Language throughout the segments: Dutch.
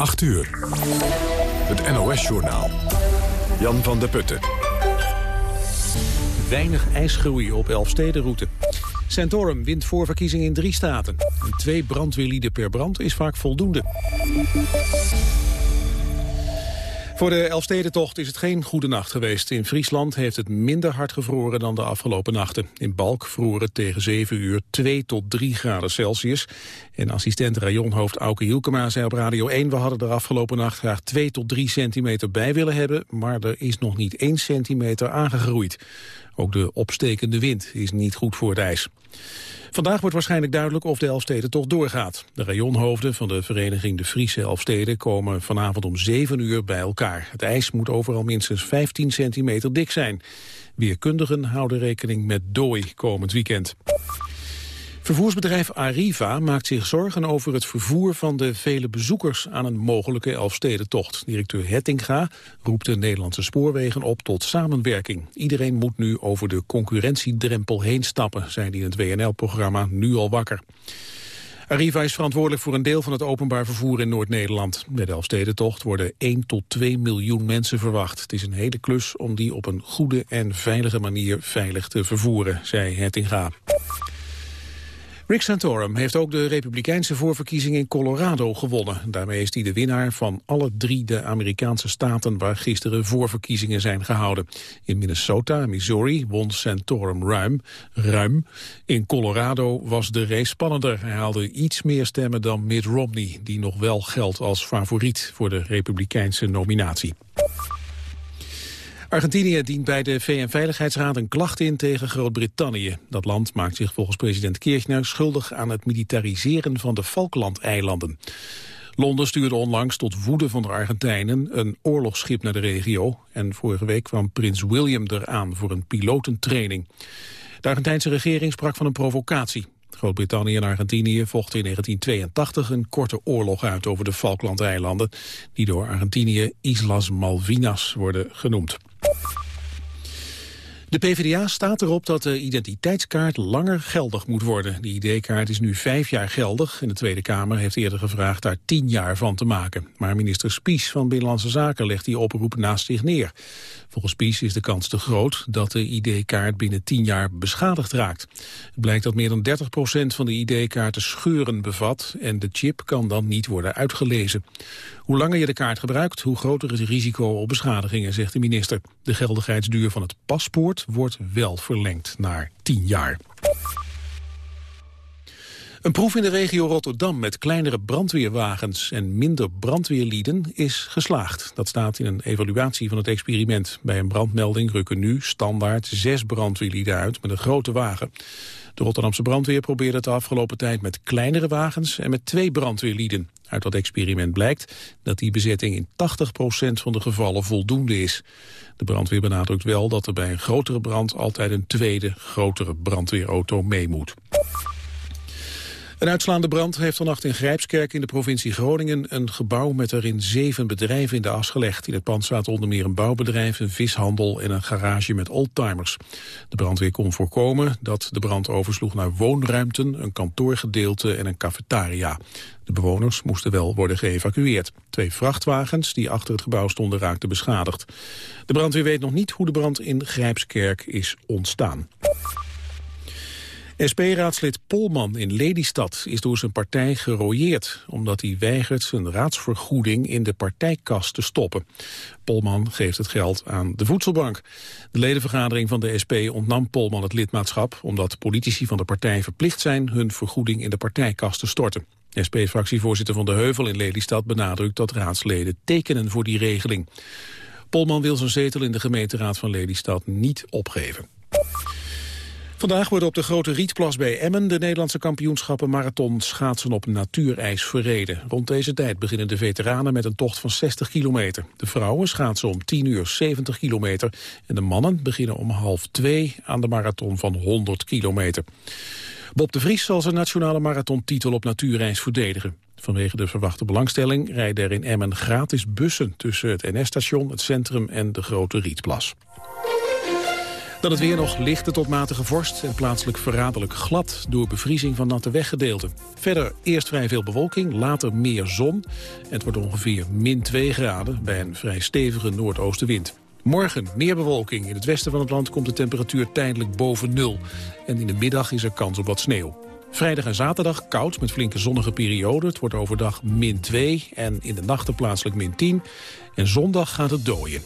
8 uur. Het NOS-journaal. Jan van der Putten. Weinig ijsgroei op Elfstedenroute. Santorum wint voorverkiezing in drie staten. En twee brandweerlieden per brand is vaak voldoende. Voor de Elfstedentocht is het geen goede nacht geweest. In Friesland heeft het minder hard gevroren dan de afgelopen nachten. In Balk vroor het tegen 7 uur 2 tot 3 graden Celsius. En assistent rajonhoofd Auke Hielkema zei op Radio 1... we hadden er afgelopen nacht graag 2 tot 3 centimeter bij willen hebben... maar er is nog niet 1 centimeter aangegroeid. Ook de opstekende wind is niet goed voor het ijs. Vandaag wordt waarschijnlijk duidelijk of de Elfsteden toch doorgaat. De rayonhoofden van de vereniging De Friese Elfsteden komen vanavond om 7 uur bij elkaar. Het ijs moet overal minstens 15 centimeter dik zijn. Weerkundigen houden rekening met dooi komend weekend. Vervoersbedrijf Arriva maakt zich zorgen over het vervoer van de vele bezoekers aan een mogelijke Elfstedentocht. Directeur Hettinga roept de Nederlandse spoorwegen op tot samenwerking. Iedereen moet nu over de concurrentiedrempel heen stappen, zei hij in het WNL-programma Nu al wakker. Arriva is verantwoordelijk voor een deel van het openbaar vervoer in Noord-Nederland. Bij de Elfstedentocht worden 1 tot 2 miljoen mensen verwacht. Het is een hele klus om die op een goede en veilige manier veilig te vervoeren, zei Hettinga. Rick Santorum heeft ook de republikeinse voorverkiezing in Colorado gewonnen. Daarmee is hij de winnaar van alle drie de Amerikaanse staten waar gisteren voorverkiezingen zijn gehouden. In Minnesota en Missouri won Santorum ruim. ruim. In Colorado was de race spannender. Hij haalde iets meer stemmen dan Mitt Romney, die nog wel geldt als favoriet voor de republikeinse nominatie. Argentinië dient bij de VN-veiligheidsraad een klacht in tegen Groot-Brittannië. Dat land maakt zich volgens president Kirchner schuldig aan het militariseren van de Falklandeilanden. Londen stuurde onlangs tot woede van de Argentijnen een oorlogsschip naar de regio. En vorige week kwam prins William eraan voor een pilotentraining. De Argentijnse regering sprak van een provocatie. Groot-Brittannië en Argentinië vochten in 1982 een korte oorlog uit over de Falklandeilanden, die door Argentinië Islas Malvinas worden genoemd. De PvdA staat erop dat de identiteitskaart langer geldig moet worden. De ID-kaart is nu vijf jaar geldig en de Tweede Kamer heeft eerder gevraagd daar tien jaar van te maken. Maar minister Spies van Binnenlandse Zaken legt die oproep naast zich neer. Volgens Spies is de kans te groot dat de ID-kaart binnen tien jaar beschadigd raakt. Het blijkt dat meer dan 30% van de ID-kaarten scheuren bevat en de chip kan dan niet worden uitgelezen. Hoe langer je de kaart gebruikt, hoe groter het risico op beschadigingen, zegt de minister. De geldigheidsduur van het paspoort wordt wel verlengd naar 10 jaar. Een proef in de regio Rotterdam met kleinere brandweerwagens en minder brandweerlieden is geslaagd. Dat staat in een evaluatie van het experiment. Bij een brandmelding rukken nu standaard zes brandweerlieden uit met een grote wagen. De Rotterdamse brandweer probeerde het de afgelopen tijd met kleinere wagens en met twee brandweerlieden. Uit dat experiment blijkt dat die bezetting in 80% van de gevallen voldoende is. De brandweer benadrukt wel dat er bij een grotere brand altijd een tweede, grotere brandweerauto mee moet. Een uitslaande brand heeft vannacht in Grijpskerk in de provincie Groningen een gebouw met erin zeven bedrijven in de as gelegd. In het pand zaten onder meer een bouwbedrijf, een vishandel en een garage met oldtimers. De brandweer kon voorkomen dat de brand oversloeg naar woonruimten, een kantoorgedeelte en een cafetaria. De bewoners moesten wel worden geëvacueerd. Twee vrachtwagens die achter het gebouw stonden raakten beschadigd. De brandweer weet nog niet hoe de brand in Grijpskerk is ontstaan. SP-raadslid Polman in Lelystad is door zijn partij gerooieerd... omdat hij weigert zijn raadsvergoeding in de partijkast te stoppen. Polman geeft het geld aan de voedselbank. De ledenvergadering van de SP ontnam Polman het lidmaatschap... omdat politici van de partij verplicht zijn hun vergoeding in de partijkast te storten. SP-fractievoorzitter Van de Heuvel in Lelystad benadrukt dat raadsleden tekenen voor die regeling. Polman wil zijn zetel in de gemeenteraad van Lelystad niet opgeven. Vandaag worden op de Grote Rietplas bij Emmen de Nederlandse kampioenschappen marathon schaatsen op natuurijs verreden. Rond deze tijd beginnen de veteranen met een tocht van 60 kilometer. De vrouwen schaatsen om 10 uur 70 kilometer en de mannen beginnen om half 2 aan de marathon van 100 kilometer. Bob de Vries zal zijn nationale marathontitel op natuurreis verdedigen. Vanwege de verwachte belangstelling rijden er in Emmen gratis bussen tussen het NS-station, het centrum en de Grote Rietplas. Dan het weer nog lichte tot matige vorst en plaatselijk verraderlijk glad door bevriezing van natte weggedeelten. Verder eerst vrij veel bewolking, later meer zon. Het wordt ongeveer min 2 graden bij een vrij stevige noordoostenwind. Morgen meer bewolking. In het westen van het land komt de temperatuur tijdelijk boven nul. En in de middag is er kans op wat sneeuw. Vrijdag en zaterdag koud met flinke zonnige perioden. Het wordt overdag min 2 en in de nachten plaatselijk min 10. En zondag gaat het dooien.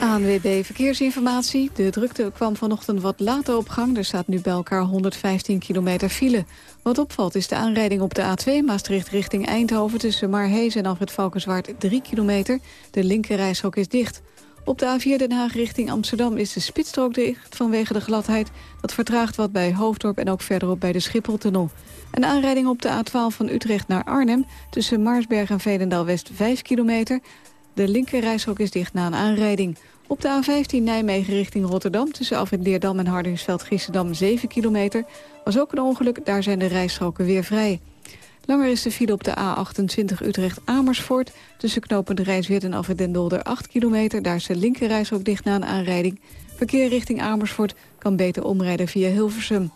ANWB Verkeersinformatie. De drukte kwam vanochtend wat later op gang. Er staat nu bij elkaar 115 kilometer file. Wat opvalt is de aanrijding op de A2 Maastricht richting Eindhoven... tussen Marhees en Alfred Valkenswaard 3 kilometer. De linkerrijstrook is dicht. Op de A4 Den Haag richting Amsterdam is de spitsstrook dicht vanwege de gladheid. Dat vertraagt wat bij Hoofddorp en ook verderop bij de Schipholtunnel. Een aanrijding op de A12 van Utrecht naar Arnhem... tussen Maarsberg en Veenendaal-West 5 kilometer. De linkerrijstrook is dicht na een aanrijding. Op de A15 Nijmegen richting Rotterdam... tussen Alfred Leerdam en Hardingsveld-Giessendam 7 kilometer... was ook een ongeluk, daar zijn de rijstroken weer vrij. Langer is de file op de A28 Utrecht-Amersfoort... tussen knopend Rijnsweert en Alfred den Dolder 8 kilometer. Daar is de linkerrijstrook dicht na een aanrijding. Verkeer richting Amersfoort kan beter omrijden via Hilversum.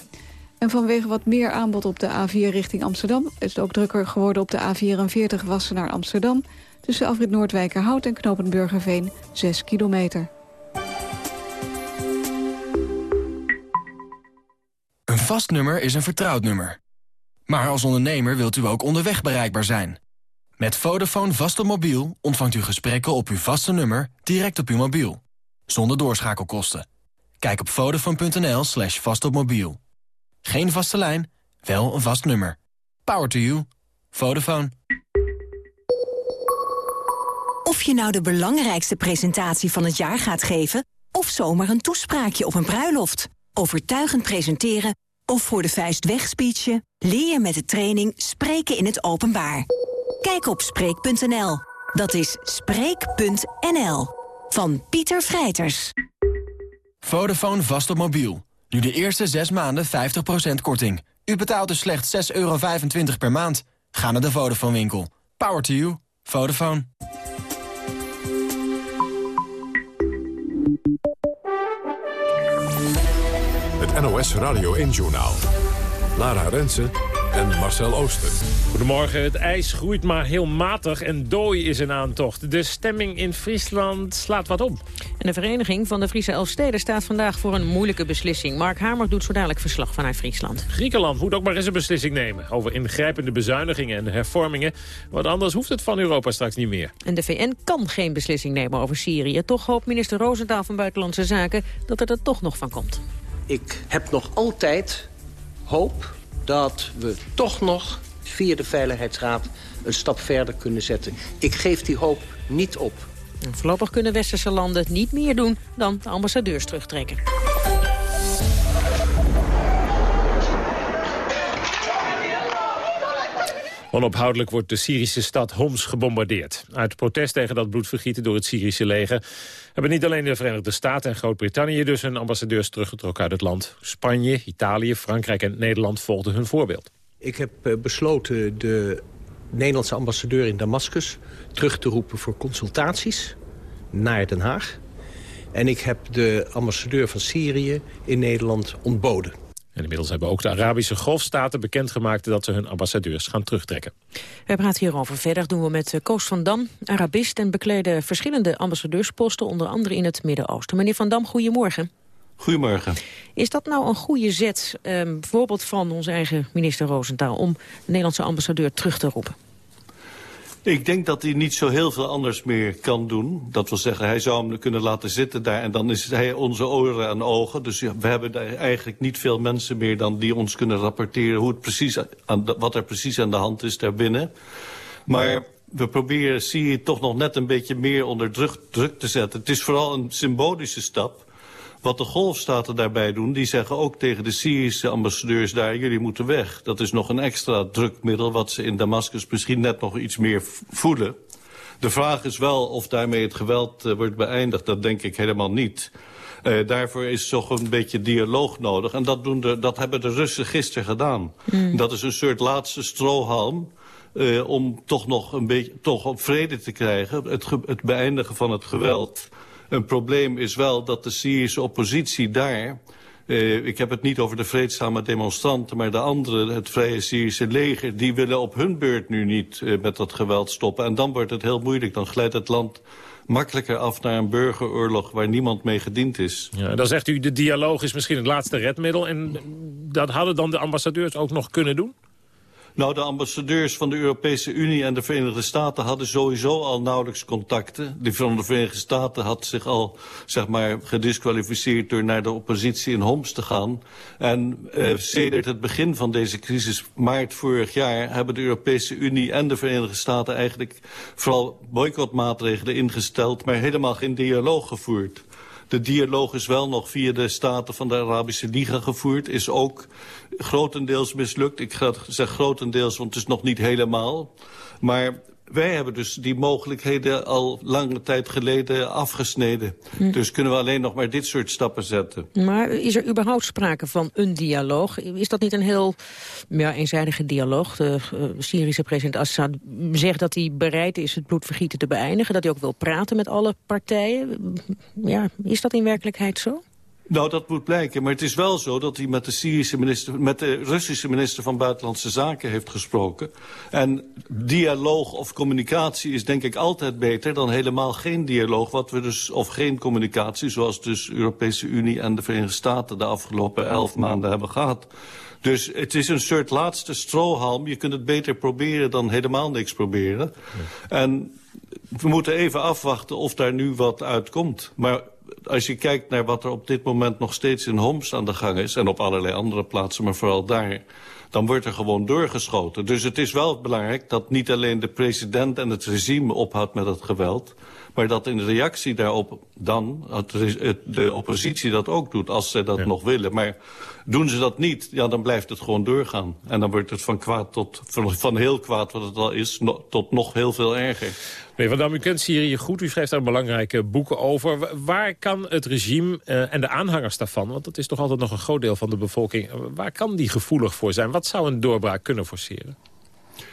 En vanwege wat meer aanbod op de A4 richting Amsterdam... is het ook drukker geworden op de A44 Wassen naar Amsterdam... tussen Afrit Noordwijkerhout en Knopend Burgerveen 6 kilometer. Een vast nummer is een vertrouwd nummer. Maar als ondernemer wilt u ook onderweg bereikbaar zijn. Met Vodafone vast op mobiel ontvangt u gesprekken op uw vaste nummer direct op uw mobiel. Zonder doorschakelkosten. Kijk op vodafone.nl slash vastopmobiel. Geen vaste lijn, wel een vast nummer. Power to you. Vodafone. Of je nou de belangrijkste presentatie van het jaar gaat geven... of zomaar een toespraakje op een bruiloft. Overtuigend presenteren of voor de vuist wegspeechen... leer je met de training Spreken in het Openbaar. Kijk op Spreek.nl. Dat is Spreek.nl. Van Pieter Vrijters. Vodafone vast op mobiel. Nu de eerste 6 maanden 50% korting. U betaalt dus slechts 6,25 euro per maand. Ga naar de Vodafone winkel. Power to you. Vodafone. Het NOS Radio 1-journaal. Lara Rensen en Marcel Ooster. Goedemorgen. Het ijs groeit maar heel matig en dooi is in aantocht. De stemming in Friesland slaat wat om. En de vereniging van de Friese Elfsteden staat vandaag voor een moeilijke beslissing. Mark Hamer doet zo dadelijk verslag vanuit Friesland. Griekenland moet ook maar eens een beslissing nemen... over ingrijpende bezuinigingen en hervormingen. Want anders hoeft het van Europa straks niet meer. En de VN kan geen beslissing nemen over Syrië. Toch hoopt minister Roosentaal van Buitenlandse Zaken dat er er toch nog van komt. Ik heb nog altijd hoop dat we toch nog via de Veiligheidsraad een stap verder kunnen zetten. Ik geef die hoop niet op. En voorlopig kunnen westerse landen niet meer doen dan de ambassadeurs terugtrekken. Onophoudelijk wordt de Syrische stad Homs gebombardeerd. Uit protest tegen dat bloedvergieten door het Syrische leger... hebben niet alleen de Verenigde Staten en Groot-Brittannië... dus hun ambassadeurs teruggetrokken uit het land. Spanje, Italië, Frankrijk en Nederland volgden hun voorbeeld. Ik heb eh, besloten de Nederlandse ambassadeur in Damascus... terug te roepen voor consultaties naar Den Haag. En ik heb de ambassadeur van Syrië in Nederland ontboden. En inmiddels hebben ook de Arabische golfstaten bekendgemaakt dat ze hun ambassadeurs gaan terugtrekken. We praten hierover verder doen we met eh, Koos van Dam, Arabist en bekleden verschillende ambassadeursposten, onder andere in het Midden-Oosten. Meneer van Dam, goedemorgen. Goedemorgen. Is dat nou een goede zet, eh, bijvoorbeeld van onze eigen minister Roosentaal, om de Nederlandse ambassadeur terug te roepen? Ik denk dat hij niet zo heel veel anders meer kan doen. Dat wil zeggen, hij zou hem kunnen laten zitten daar... en dan is hij onze oren en ogen. Dus we hebben daar eigenlijk niet veel mensen meer... dan die ons kunnen rapporteren hoe het precies aan wat er precies aan de hand is daarbinnen. Maar we proberen Syrië toch nog net een beetje meer onder druk, druk te zetten. Het is vooral een symbolische stap... Wat de golfstaten daarbij doen, die zeggen ook tegen de Syrische ambassadeurs daar... jullie moeten weg. Dat is nog een extra drukmiddel wat ze in Damascus misschien net nog iets meer voelen. De vraag is wel of daarmee het geweld uh, wordt beëindigd. Dat denk ik helemaal niet. Uh, daarvoor is toch een beetje dialoog nodig. En dat, doen de, dat hebben de Russen gisteren gedaan. Mm. Dat is een soort laatste strohalm... Uh, om toch nog een beetje toch op vrede te krijgen. Het, het beëindigen van het geweld. Een probleem is wel dat de Syrische oppositie daar... Uh, ik heb het niet over de vreedzame demonstranten... maar de anderen, het Vrije Syrische leger... die willen op hun beurt nu niet uh, met dat geweld stoppen. En dan wordt het heel moeilijk. Dan glijdt het land makkelijker af naar een burgeroorlog... waar niemand mee gediend is. Ja, dan zegt u, de dialoog is misschien het laatste redmiddel... en dat hadden dan de ambassadeurs ook nog kunnen doen? Nou, de ambassadeurs van de Europese Unie en de Verenigde Staten hadden sowieso al nauwelijks contacten. Die van de Verenigde Staten had zich al, zeg maar, gedisqualificeerd door naar de oppositie in Homs te gaan. En eh, sedert het begin van deze crisis, maart vorig jaar, hebben de Europese Unie en de Verenigde Staten eigenlijk vooral boycottmaatregelen ingesteld, maar helemaal geen dialoog gevoerd. De dialoog is wel nog via de Staten van de Arabische Liga gevoerd. Is ook grotendeels mislukt. Ik zeg grotendeels, want het is nog niet helemaal. Maar wij hebben dus die mogelijkheden al lange tijd geleden afgesneden. Hm. Dus kunnen we alleen nog maar dit soort stappen zetten. Maar is er überhaupt sprake van een dialoog? Is dat niet een heel ja, eenzijdige dialoog? De uh, Syrische president Assad zegt dat hij bereid is het bloedvergieten te beëindigen. Dat hij ook wil praten met alle partijen. Ja, is dat in werkelijkheid zo? Nou, dat moet blijken. Maar het is wel zo dat hij met de, Syrische minister, met de Russische minister van Buitenlandse Zaken heeft gesproken. En dialoog of communicatie is denk ik altijd beter dan helemaal geen dialoog. Wat we dus, of geen communicatie, zoals dus de Europese Unie en de Verenigde Staten de afgelopen elf maanden hebben gehad. Dus het is een soort laatste strohalm. Je kunt het beter proberen dan helemaal niks proberen. En we moeten even afwachten of daar nu wat uitkomt. Maar als je kijkt naar wat er op dit moment nog steeds in Homs aan de gang is... en op allerlei andere plaatsen, maar vooral daar... dan wordt er gewoon doorgeschoten. Dus het is wel belangrijk dat niet alleen de president en het regime ophoudt met het geweld... maar dat in reactie daarop dan de oppositie dat ook doet, als ze dat nog willen. Maar doen ze dat niet, ja, dan blijft het gewoon doorgaan. En dan wordt het van kwaad tot, van, heel kwaad wat het al is, tot nog heel veel erger. Meneer Van Dam, u kent Syrië goed. U schrijft daar belangrijke boeken over. Waar kan het regime uh, en de aanhangers daarvan... want dat is toch altijd nog een groot deel van de bevolking... waar kan die gevoelig voor zijn? Wat zou een doorbraak kunnen forceren?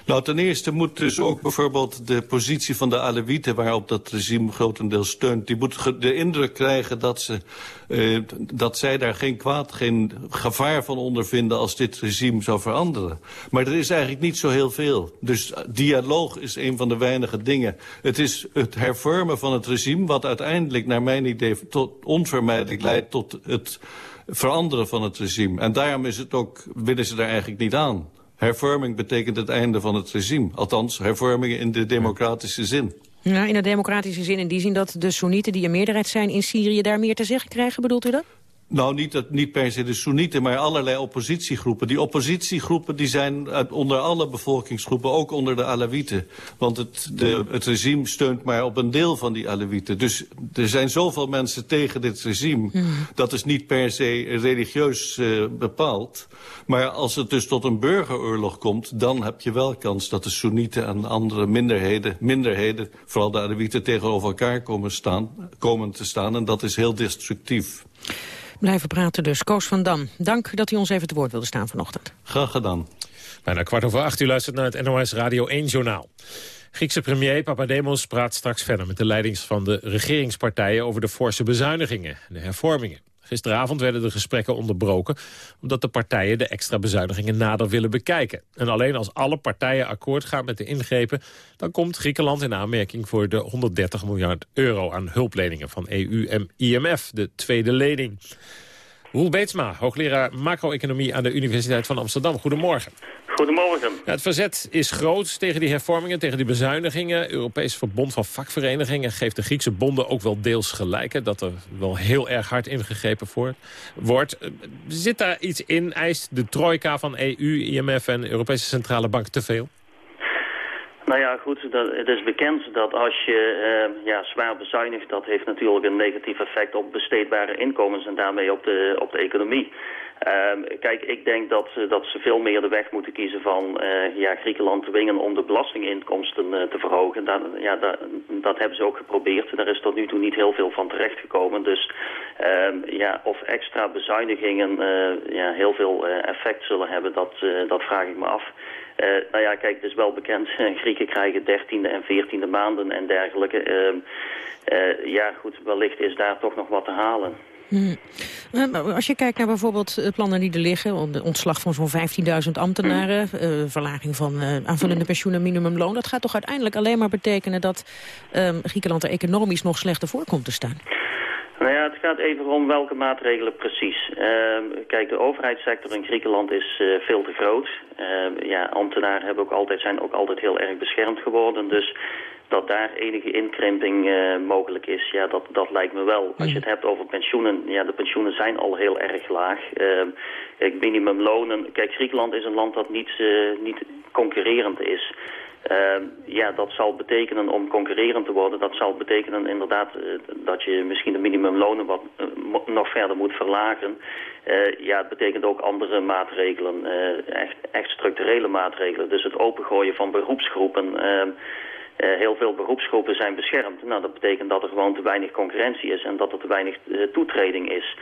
Nou, ten eerste moet dus ook bijvoorbeeld de positie van de Alewieten... waarop dat regime grotendeels steunt... die moet de indruk krijgen dat, ze, uh, dat zij daar geen kwaad, geen gevaar van ondervinden... als dit regime zou veranderen. Maar er is eigenlijk niet zo heel veel. Dus dialoog is een van de weinige dingen. Het is het hervormen van het regime... wat uiteindelijk, naar mijn idee, tot onvermijdelijk leidt... tot het veranderen van het regime. En daarom is het ook, willen ze daar eigenlijk niet aan. Hervorming betekent het einde van het regime. Althans, hervormingen in de democratische zin. Ja, in de democratische zin, in die zin dat de Soenieten die een meerderheid zijn in Syrië daar meer te zeggen krijgen, bedoelt u dat? Nou, niet, dat, niet per se de Soenieten, maar allerlei oppositiegroepen. Die oppositiegroepen die zijn onder alle bevolkingsgroepen, ook onder de Alawieten. Want het, de, het regime steunt maar op een deel van die Alawieten. Dus er zijn zoveel mensen tegen dit regime. Dat is niet per se religieus uh, bepaald. Maar als het dus tot een burgeroorlog komt... dan heb je wel kans dat de Soenieten en andere minderheden... minderheden, vooral de Alawieten, tegenover elkaar komen, staan, komen te staan. En dat is heel destructief. Blijven praten dus. Koos van Dam, dank dat u ons even te woord wilde staan vanochtend. Graag gedaan. Bijna kwart over acht, u luistert naar het NOS Radio 1 Journaal. Griekse premier Papademos praat straks verder met de leidings van de regeringspartijen over de forse bezuinigingen en de hervormingen. Gisteravond werden de gesprekken onderbroken... omdat de partijen de extra bezuinigingen nader willen bekijken. En alleen als alle partijen akkoord gaan met de ingrepen... dan komt Griekenland in aanmerking voor de 130 miljard euro... aan hulpleningen van EU en IMF, de tweede lening. Roel Beetsma, hoogleraar macro-economie aan de Universiteit van Amsterdam. Goedemorgen. Goedemorgen. Ja, het verzet is groot tegen die hervormingen, tegen die bezuinigingen. Europees Verbond van Vakverenigingen geeft de Griekse bonden ook wel deels gelijk. dat er wel heel erg hard ingegrepen wordt. Zit daar iets in? Eist de trojka van EU, IMF en Europese Centrale Bank te veel? Nou ja, goed, dat, het is bekend dat als je uh, ja, zwaar bezuinigt... dat heeft natuurlijk een negatief effect op besteedbare inkomens... en daarmee op de, op de economie. Uh, kijk, ik denk dat, dat ze veel meer de weg moeten kiezen van uh, ja, Griekenland dwingen om de belastinginkomsten uh, te verhogen. Dat, ja, dat, dat hebben ze ook geprobeerd. Daar is tot nu toe niet heel veel van terechtgekomen. Dus ehm, ja, of extra bezuinigingen ja, heel veel effect zullen hebben, dat, dat vraag ik me af. nou ja, kijk, het is wel bekend, Grieken krijgen dertiende en veertiende maanden en dergelijke. Ehm, ja, goed, wellicht is daar toch nog wat te halen. Hmm. Als je kijkt naar bijvoorbeeld plannen die er liggen... de ontslag van zo'n 15.000 ambtenaren... Uh, verlaging van uh, aanvullende pensioen en minimumloon... dat gaat toch uiteindelijk alleen maar betekenen... dat uh, Griekenland er economisch nog slechter voor komt te staan? Nou ja, het gaat even om welke maatregelen precies. Ehm, kijk, de overheidssector in Griekenland is uh, veel te groot. Uh, ja, ambtenaren hebben ook altijd, zijn ook altijd heel erg beschermd geworden. Dus dat daar enige inkrimping uh, mogelijk is, ja, dat, dat lijkt me wel. Als je het hebt over pensioenen, ja, de pensioenen zijn al heel erg laag. Uh, minimumlonen, kijk, Griekenland is een land dat niet, uh, niet concurrerend is. Uh, ja, dat zal betekenen om concurrerend te worden. Dat zal betekenen inderdaad uh, dat je misschien de minimumlonen wat, nog verder moet verlagen. ja, het betekent ook andere maatregelen, echt, echt structurele maatregelen. Dus het opengooien van beroepsgroepen... Ehm, uh, heel veel beroepsgroepen zijn beschermd. Nou, dat betekent dat er gewoon te weinig concurrentie is en dat er te weinig uh, toetreding is.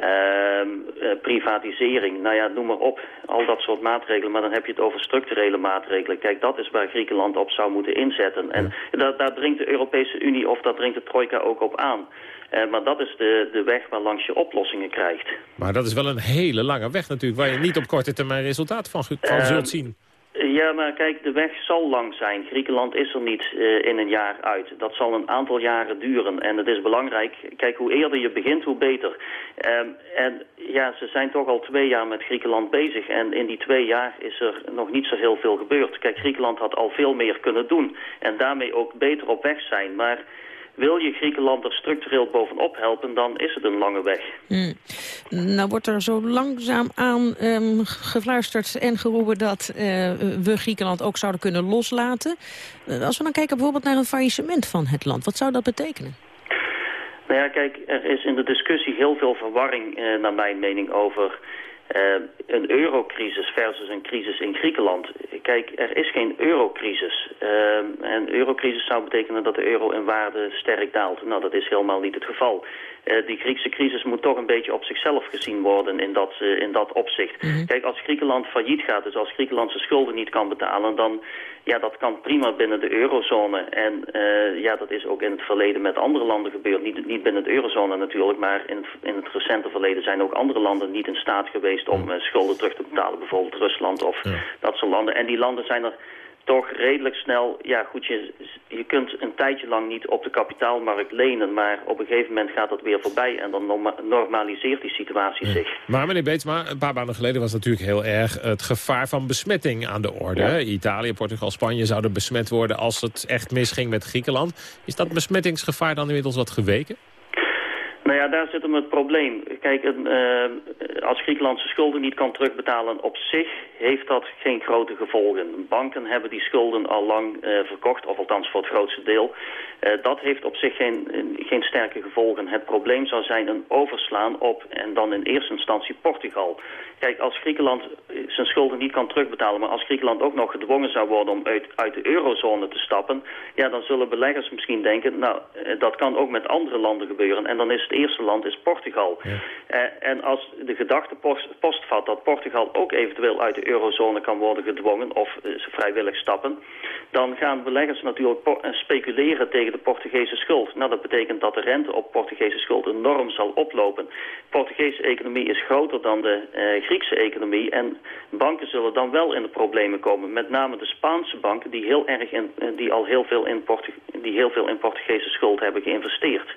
Uh, privatisering, nou ja, noem maar op. Al dat soort maatregelen, maar dan heb je het over structurele maatregelen. Kijk, dat is waar Griekenland op zou moeten inzetten. En daar, daar dringt de Europese Unie of daar dringt de trojka ook op aan. Uh, maar dat is de, de weg waar langs je oplossingen krijgt. Maar dat is wel een hele lange weg natuurlijk... waar je niet op korte termijn resultaat van, van zult zien. Ja, maar kijk, de weg zal lang zijn. Griekenland is er niet uh, in een jaar uit. Dat zal een aantal jaren duren. En het is belangrijk, kijk, hoe eerder je begint, hoe beter. Um, en ja, ze zijn toch al twee jaar met Griekenland bezig. En in die twee jaar is er nog niet zo heel veel gebeurd. Kijk, Griekenland had al veel meer kunnen doen. En daarmee ook beter op weg zijn. Maar wil je Griekenland er structureel bovenop helpen, dan is het een lange weg. Hmm. Nou wordt er zo langzaam aan um, gefluisterd en geroepen dat uh, we Griekenland ook zouden kunnen loslaten. Uh, als we dan kijken bijvoorbeeld naar een faillissement van het land, wat zou dat betekenen? Nou ja, kijk, er is in de discussie heel veel verwarring, uh, naar mijn mening, over uh, een eurocrisis versus een crisis in Griekenland. Kijk, er is geen eurocrisis. Uh, en eurocrisis zou betekenen dat de euro in waarde sterk daalt. Nou, dat is helemaal niet het geval. Uh, die Griekse crisis moet toch een beetje op zichzelf gezien worden in dat, in dat opzicht. Mm -hmm. Kijk, als Griekenland failliet gaat, dus als Griekenland zijn schulden niet kan betalen... dan ja, dat kan prima binnen de eurozone. En ja, dat is ook in het verleden met andere landen gebeurd. Niet, niet binnen de eurozone natuurlijk, maar in in het recente verleden zijn ook andere landen niet in staat geweest om uh, schulden terug te betalen. Bijvoorbeeld Rusland of ja. dat soort landen. En die landen zijn er toch redelijk snel... Ja, goed, je, je kunt een tijdje lang niet op de kapitaalmarkt lenen... maar op een gegeven moment gaat dat weer voorbij... en dan norma normaliseert die situatie ja. zich. Maar meneer Beetsma, een paar maanden geleden was natuurlijk heel erg... het gevaar van besmetting aan de orde. Ja. Italië, Portugal, Spanje zouden besmet worden... als het echt misging met Griekenland. Is dat besmettingsgevaar dan inmiddels wat geweken? Nou ja, daar zit hem het probleem. Kijk, uh, als Griekenland zijn schulden niet kan terugbetalen op zich, heeft dat geen grote gevolgen. Banken hebben die schulden al lang uh, verkocht, of althans voor het grootste deel. Uh, dat heeft op zich geen, geen sterke gevolgen. Het probleem zou zijn een overslaan op, en dan in eerste instantie Portugal. Kijk, als Griekenland zijn schulden niet kan terugbetalen, maar als Griekenland ook nog gedwongen zou worden om uit, uit de eurozone te stappen, ja, dan zullen beleggers misschien denken, nou, dat kan ook met andere landen gebeuren. En dan is het eerste land is Portugal. Ja. Uh, en als de gedachte post, postvat dat Portugal ook eventueel uit de eurozone kan worden gedwongen of uh, ze vrijwillig stappen, dan gaan beleggers natuurlijk speculeren tegen de Portugese schuld. Nou, dat betekent dat de rente op Portugese schuld enorm zal oplopen. De Portugese economie is groter dan de uh, Griekse economie en banken zullen dan wel in de problemen komen. Met name de Spaanse banken die, heel erg in, die al heel veel in, Portu die heel veel in Portugese schuld hebben geïnvesteerd.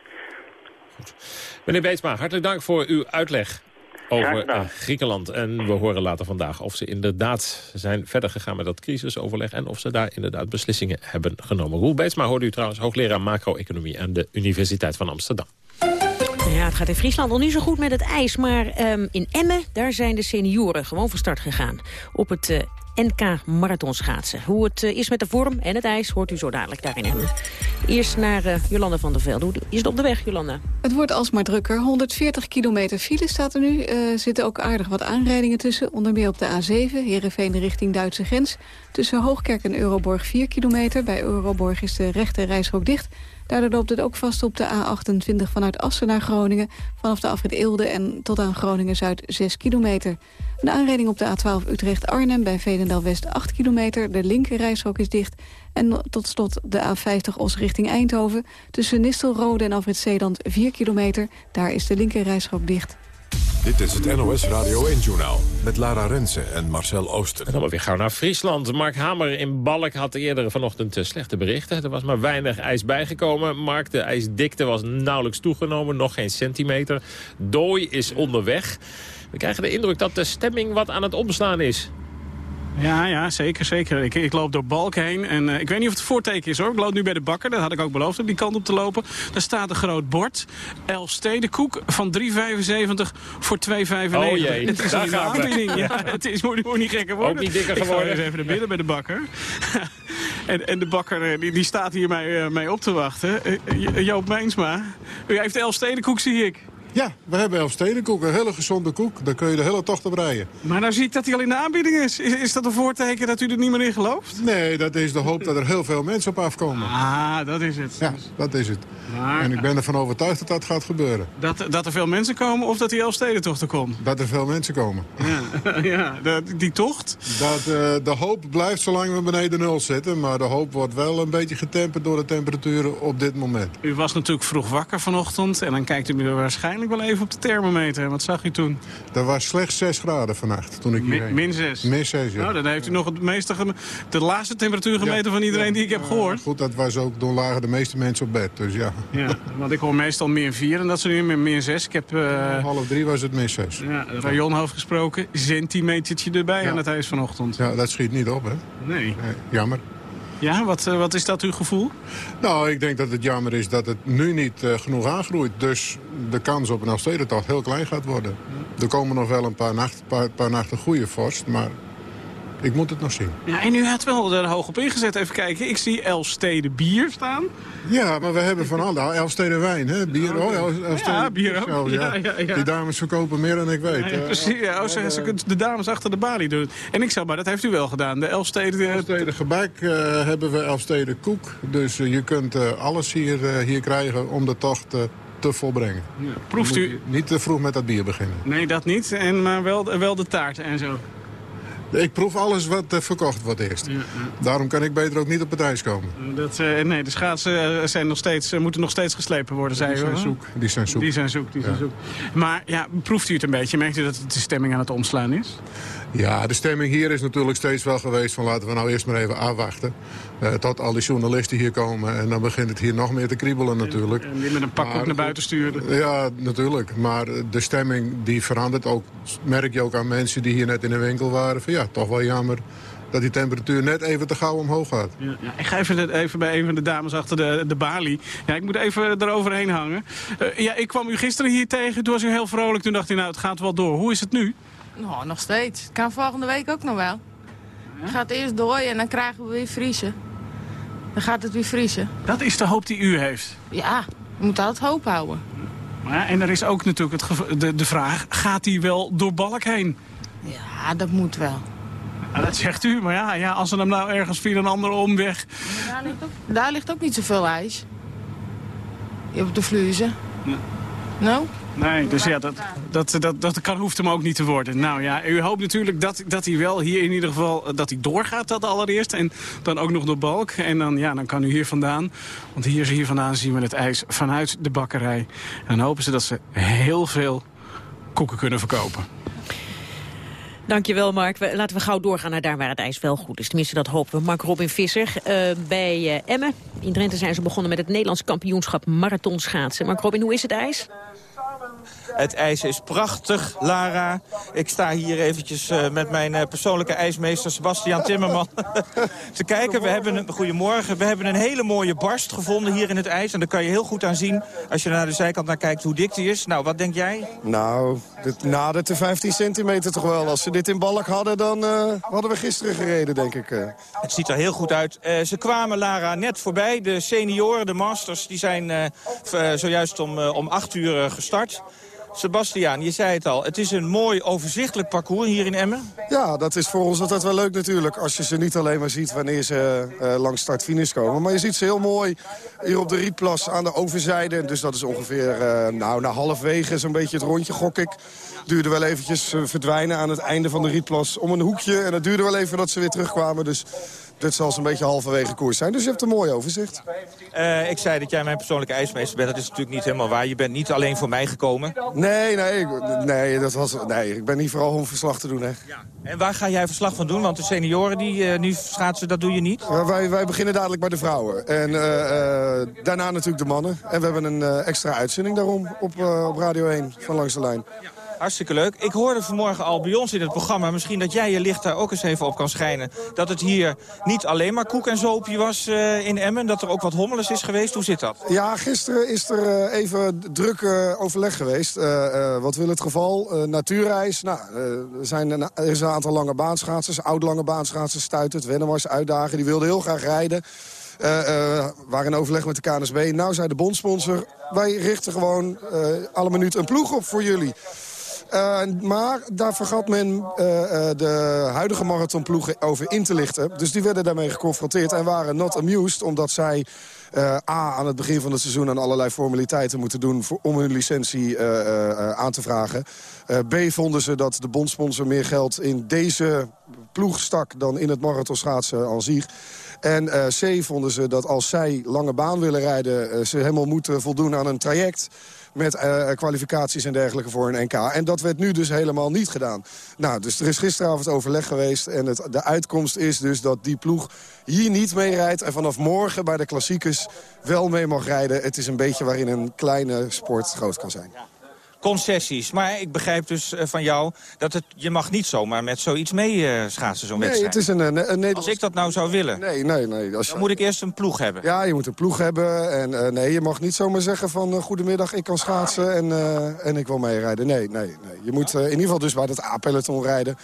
Meneer Beetsma, hartelijk dank voor uw uitleg over uh, Griekenland. En we horen later vandaag of ze inderdaad zijn verder gegaan met dat crisisoverleg... en of ze daar inderdaad beslissingen hebben genomen. Roel Beetsma hoorde u trouwens hoogleraar macro-economie... aan de Universiteit van Amsterdam. Ja, het gaat in Friesland nog niet zo goed met het ijs. Maar um, in Emmen, daar zijn de senioren gewoon van start gegaan. Op het uh, NK marathonschaatsen. Hoe het uh, is met de vorm en het ijs hoort u zo dadelijk daarin hebben. Eerst naar uh, Jolanda van der Velde. Hoe is het op de weg, Jolanda? Het wordt alsmaar drukker. 140 kilometer file staat er nu. Er uh, zitten ook aardig wat aanrijdingen tussen. Onder meer op de A7, Heerenveen richting Duitse grens. Tussen Hoogkerk en Euroborg 4 kilometer. Bij Euroborg is de rechte reisrook dicht. Daardoor loopt het ook vast op de A28 vanuit Assen naar Groningen... vanaf de afrit Eelde en tot aan Groningen-Zuid 6 kilometer. Een aanrijding op de A12 Utrecht-Arnhem bij Veenendaal-West 8 kilometer. De linker is dicht. En tot slot de A50 Os richting Eindhoven. Tussen Nistelrode en afrit Zeeland 4 kilometer. Daar is de linker dicht. Dit is het NOS Radio 1-journaal met Lara Rensen en Marcel Ooster. En dan weer gauw naar Friesland. Mark Hamer in Balk had eerder vanochtend eh, slechte berichten. Er was maar weinig ijs bijgekomen. Mark, de ijsdikte was nauwelijks toegenomen, nog geen centimeter. Dooi is onderweg. We krijgen de indruk dat de stemming wat aan het omslaan is. Ja, ja, zeker, zeker. Ik, ik loop door Balk heen en uh, ik weet niet of het voorteken is hoor. Ik loop nu bij de bakker, dat had ik ook beloofd om die kant op te lopen. Daar staat een groot bord. Elfstedenkoek van 3,75 voor 2,95. Oh jee, het is daar een gaan aanbieding. Ja, het is, moet, moet niet gekker worden. Ook niet dikker Ik ga geworden. eens even naar binnen bij de bakker. en, en de bakker eh, die, die staat hier mij, eh, mij op te wachten. Eh, Jo- Joop Meensma, u heeft Elfstedenkoek zie ik. Ja, we hebben Elfstedenkoek, een hele gezonde koek. Daar kun je de hele tocht op rijden. Maar nou zie ik dat hij al in de aanbieding is. Is, is dat een voorteken dat u er niet meer in gelooft? Nee, dat is de hoop dat er heel veel mensen op afkomen. Ah, dat is het. Ja, dat is het. Maar- En ik ben ervan overtuigd dat dat gaat gebeuren. Dat, dat er veel mensen komen of dat die Elfstedentocht er komt? Dat er veel mensen komen. Ja, ja dat, die tocht. Dat, eh, de hoop blijft zolang we beneden nul zitten. Maar de hoop wordt wel een beetje getemperd door de temperaturen op dit moment. U was natuurlijk vroeg wakker vanochtend en dan kijkt u waarschijnlijk wel even op de thermometer. Wat zag u toen? Er was slechts 6 graden vannacht toen ik Min, hierheen. min 6. Min 6, ja. Nou, dan heeft u nog het meeste de laagste temperatuur gemeten van iedereen die ik heb gehoord. Goed, dat was ook, toen lagen de meeste mensen op bed. Dus ja, Ja, want ik hoor meestal min 4 en dat ze nu min, min 6. Ik heb eh, half drie was het min 6. ja, rayonhoofd gesproken, centimetertje erbij aan het ijs vanochtend. Ja, dat schiet niet op, hè. Nee. Nee, jammer. Ja, wat, eh, wat is dat uw gevoel? Nou, ik denk dat het jammer is dat het nu niet eh, genoeg aangroeit. Dus de kans op een Elfstedentocht heel klein gaat worden. Er komen nog wel een paar, nacht, paar, paar nachten goede vorst, maar ik moet het nog zien. Ja, en u had wel er hoog op ingezet. Even kijken, ik zie Elfstede bier staan. Ja, maar we hebben van alle Elfsteden wijn, hè? Bier, oh, Ja, bier ook. zelfs, Ja, ja, ja. Die dames verkopen meer dan ik weet. Ja, Eh, precies, ja, oh, ze, ze kunt de dames achter de balie doen. En ik zou maar, dat heeft u wel gedaan. De Elfstede... eh, Elfsteden gebak eh, hebben we Elfsteden koek. Dus eh, je kunt eh, alles hier, eh, hier krijgen om de tocht eh, te volbrengen. proeft Moet u... Niet te vroeg met dat bier beginnen. Nee, dat niet. En, maar wel, wel de taart en zo. Ik proef alles wat eh, verkocht wordt eerst. Daarom kan ik beter ook niet op het ijs komen. Dat, eh, nee, de schaatsen eh, zijn nog steeds, eh, moeten nog steeds geslepen worden, zei Die zijn zoek. Die zijn zoek. Die zijn zoek, die zijn zoek. Maar ja, proeft u het een beetje? Merkt u dat de stemming aan het omslaan is? Ja, de stemming hier is natuurlijk steeds wel geweest van laten we nou eerst maar even afwachten. eh, tot al die journalisten hier komen. En dan begint het hier nog meer te kriebelen natuurlijk. En die met een pak Maar ook naar buiten sturen. Ja, natuurlijk. Maar de stemming die verandert ook. Merk je ook aan mensen die hier net in de winkel waren. Van ja, toch wel jammer dat die temperatuur net even te gauw omhoog gaat. Ja, ja, ik ga even, even bij een van de dames achter de, de balie. Ja, ik moet even eroverheen hangen. Eh, ja, ik kwam u gisteren hier tegen. Toen was u heel vrolijk. Toen dacht u, nou, het gaat wel door. Hoe is het nu? Nou, nog steeds. Het kan volgende week ook nog wel. Het gaat eerst door en dan krijgen we weer vriezen. Dan gaat het weer vriezen. Dat is de hoop die u heeft. Ja, je moet altijd hoop houden. Maar en er is ook natuurlijk het de, de vraag, gaat hij wel door Balk heen? Ja, dat moet wel. Dat zegt u, maar ja, ja, als ze hem nou ergens via een andere omweg... Daar ligt ook, daar ligt ook niet zoveel ijs. Op de Vluizen. Nou? Nee, dus ja, dat, dat, dat, dat kan, hoeft hem ook niet te worden. Nou ja, u hoopt natuurlijk dat, dat hij wel hier in ieder geval dat hij doorgaat, dat allereerst. En dan ook nog door Balk. En dan, ja, dan kan u hier vandaan, want hier, hier vandaan zien we het ijs vanuit de bakkerij. En dan hopen ze dat ze heel veel koeken kunnen verkopen. Dankjewel, Mark. Laten we gauw doorgaan naar daar waar het ijs wel goed is. Tenminste, dat hopen we. Mark Robin Visser eh, bij eh, Emmen. In Drenthe zijn ze begonnen met het Nederlands kampioenschap marathonschaatsen. Mark Robin, hoe is het ijs? Het ijs is prachtig, Lara. Ik sta hier eventjes eh, met mijn eh, persoonlijke ijsmeester Sebastian Timmerman te kijken. We hebben een, goedemorgen. We hebben een hele mooie barst gevonden hier in het ijs. En daar kan je heel goed aan zien als je naar de zijkant naar kijkt hoe dik die is. Nou, wat denk jij? Nou, dit nadert de 15 centimeter toch wel. Als ze dit in balk hadden, dan eh, hadden we gisteren gereden, denk ik. Het ziet er heel goed uit. Ze kwamen, Lara, net voorbij. De senioren, de masters, die zijn zojuist om, om acht uur gestart. Sebastiaan, je zei het al, het is een mooi overzichtelijk parcours hier in Emmen. Ja, dat is voor ons altijd wel leuk natuurlijk. Als je ze niet alleen maar ziet wanneer ze uh, langs start-finish komen. Maar je ziet ze heel mooi hier op de Rietplas aan de overzijde. Dus dat is ongeveer uh, nou, na halfwege zo'n beetje het rondje, gok ik. Duurde wel eventjes uh, verdwijnen aan het einde van de Rietplas om een hoekje. En het duurde wel even dat ze weer terugkwamen. Dus dit zal zo'n beetje halverwege koers zijn. Dus je hebt een mooi overzicht. Uh, ik zei dat jij mijn persoonlijke ijsmeester bent. Dat is natuurlijk niet helemaal waar. Je bent niet alleen voor mij gekomen. Nee, nee, nee, dat was, nee ik ben niet vooral om verslag te doen. Hè. Ja. En waar ga jij verslag van doen? Want de senioren die uh, nu schaatsen, dat doe je niet? Uh, wij, wij beginnen dadelijk bij de vrouwen. En daarna natuurlijk de mannen. En we hebben een extra uitzending daarom op, op Radio 1 van Langs de Lijn. Ja. Hartstikke leuk. Ik hoorde vanmorgen al bij ons in het programma... misschien dat jij je licht daar ook eens even op kan schijnen... dat het hier niet alleen maar koek en zoopje was uh, in Emmen... dat er ook wat hommeles is geweest. Hoe zit dat? Ja, gisteren is er uh, even druk uh, overleg geweest. wat wil het geval? natuurreis. Nou, er, zijn een, er is een aantal lange baanschaatsers. Oud-lange baanschaatsers stuiten het. Wennemars uitdagen. Die wilden heel graag rijden. Uh, waren in overleg met de KNSB. Nou zei de bondsponsor, wij richten gewoon alle minuut een ploeg op voor jullie. Uh, maar daar vergat men uh, uh, de huidige marathonploegen over in te lichten. Dus die werden daarmee geconfronteerd en waren not amused... omdat zij A, aan het begin van het seizoen aan allerlei formaliteiten moeten doen... Voor, om hun licentie aan te vragen. B, vonden ze dat de bondsponsor meer geld in deze ploeg stak... dan in het marathonschaatsen aan zich. En C vonden ze dat als zij lange baan willen rijden... Ze helemaal moeten voldoen aan een traject met uh, kwalificaties en dergelijke voor een NK. En dat werd nu dus helemaal niet gedaan. Nou, dus er is gisteravond overleg geweest en de uitkomst is dus dat die ploeg hier niet mee rijdt... en vanaf morgen bij de klassiekers wel mee mag rijden. Het is een beetje waarin een kleine sport groot kan zijn concessies. Maar ik begrijp dus uh, van jou dat het, je mag niet zomaar met zoiets mee uh, schaatsen, zo'n nee, wedstrijd. Het is een, een, een Nederlands... Als ik dat nou zou willen, nee, nee, nee, als dan moet ik eerst een ploeg hebben. Ja, je moet een ploeg hebben. En uh, nee, je mag niet zomaar zeggen van goedemiddag, ik kan schaatsen en, en ik wil meerijden. Nee, nee, nee. Je moet in ieder geval dus bij het A-peloton rijden.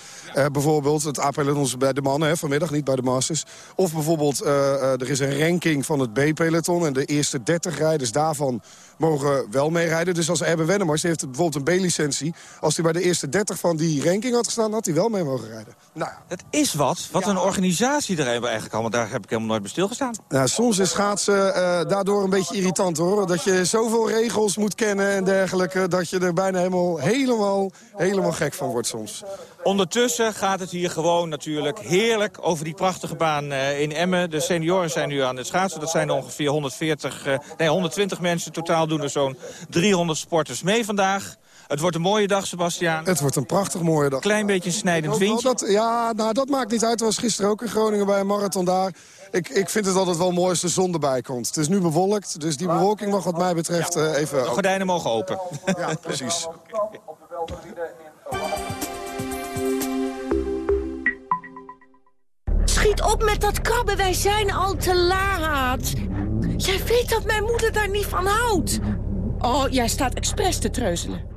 bijvoorbeeld, het A-peloton is bij de mannen, hè, vanmiddag, niet bij de masters. Of bijvoorbeeld, er is een ranking van het B-peloton en de eerste 30 rijders daarvan mogen wel meerijden. Dus als Erben Wennemars heeft bijvoorbeeld een B-licentie... als hij bij de eerste 30 van die ranking had gestaan... had hij wel mee mogen rijden. Nou, dat is wat. Wat een organisatie er eigenlijk al. Want daar heb ik helemaal nooit bij stilgestaan. Nou, soms is schaatsen uh, daardoor een beetje irritant hoor. Dat je zoveel regels moet kennen en dergelijke... dat je er bijna helemaal, helemaal, helemaal gek van wordt soms. Ondertussen gaat het hier gewoon natuurlijk heerlijk over die prachtige baan uh, in Emmen. De senioren zijn nu aan het schaatsen. Dat zijn ongeveer 140, uh, nee, 120 mensen. Totaal doen er zo'n 300 sporters mee vandaag. Het wordt een mooie dag, Sebastiaan. Het wordt een prachtig mooie dag. Klein beetje een snijdend windje. Dat, ja, nou, dat maakt niet uit. Er was gisteren ook in Groningen bij een marathon daar. Ik, ik vind het altijd wel mooi als de zon erbij komt. Het is nu bewolkt, dus die bewolking mag wat mij betreft uh, even... De gordijnen mogen open. Ja, precies. Schiet op met dat krabben, wij zijn al te laat. Jij weet dat mijn moeder daar niet van houdt. Oh, jij staat expres te treuzelen.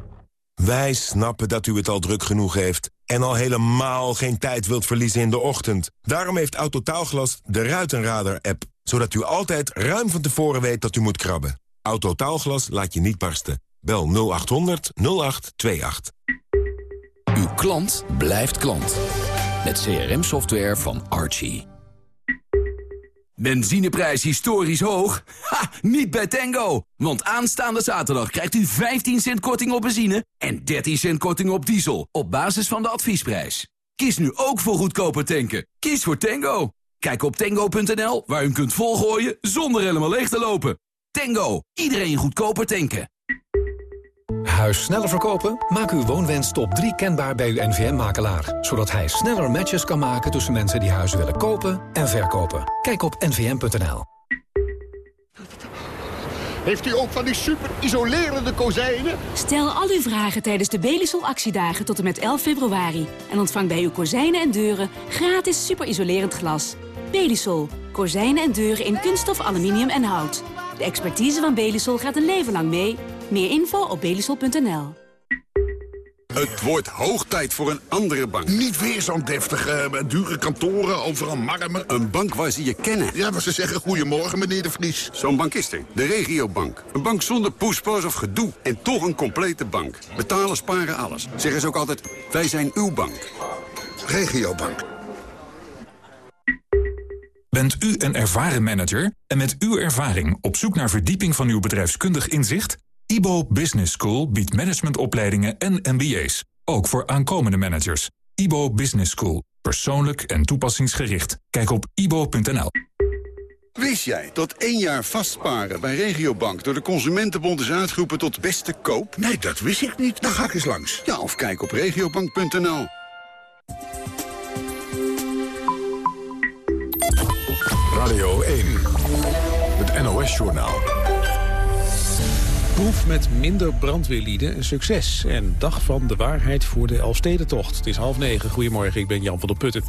Wij snappen dat u het al druk genoeg heeft... en al helemaal geen tijd wilt verliezen in de ochtend. Daarom heeft Autotaalglas de Ruitenradar-app... zodat u altijd ruim van tevoren weet dat u moet krabben. Autotaalglas laat je niet barsten. Bel 0800 0828. Uw klant blijft klant. Met CRM-software van Archie. Benzineprijs historisch hoog? Ha, niet bij Tango! Want aanstaande zaterdag krijgt u 15 cent korting op benzine... en 13 cent korting op diesel op basis van de adviesprijs. Kies nu ook voor goedkoper tanken. Kies voor Tango. Kijk op tango.nl waar u kunt volgooien zonder helemaal leeg te lopen. Tango, iedereen goedkoper tanken. Huis sneller verkopen? Maak uw woonwens top 3 kenbaar bij uw NVM-makelaar. Zodat hij sneller matches kan maken tussen mensen die huizen willen kopen en verkopen. Kijk op nvm.nl. Heeft u ook van die super isolerende kozijnen? Stel al uw vragen tijdens de Belisol actiedagen tot en met 11 februari. En ontvang bij uw kozijnen en deuren gratis super isolerend glas. Belisol. Kozijnen en deuren in kunststof, aluminium en hout. De expertise van Belisol gaat een leven lang mee... Meer info op belisol.nl. Het wordt hoog tijd voor een andere bank. Niet weer zo'n deftige, eh, dure kantoren, overal marmer. Een bank waar ze je kennen. Ja, maar ze zeggen goedemorgen, meneer de Vries. Zo'n bank is er. De regiobank. Een bank zonder poespas of gedoe. En toch een complete bank. Betalen, sparen, alles. Zeggen ze ook altijd, wij zijn uw bank. Regiobank. Bent u een ervaren manager en met uw ervaring op zoek naar verdieping van uw bedrijfskundig inzicht? IBO Business School biedt managementopleidingen en MBA's, ook voor aankomende managers. IBO Business School, persoonlijk en toepassingsgericht. Kijk op ibo.nl. Wist jij dat één jaar vastparen bij Regiobank door de Consumentenbond is uitgeroepen tot beste koop? Nee, dat wist ik niet. Dan ga ik eens langs. Ja, of kijk op regiobank.nl. Radio 1, het NOS-journaal. Proef met minder brandweerlieden een succes. En dag van de waarheid voor de Elfstedentocht. Het is half negen. Goedemorgen, ik ben Jan van der Putten.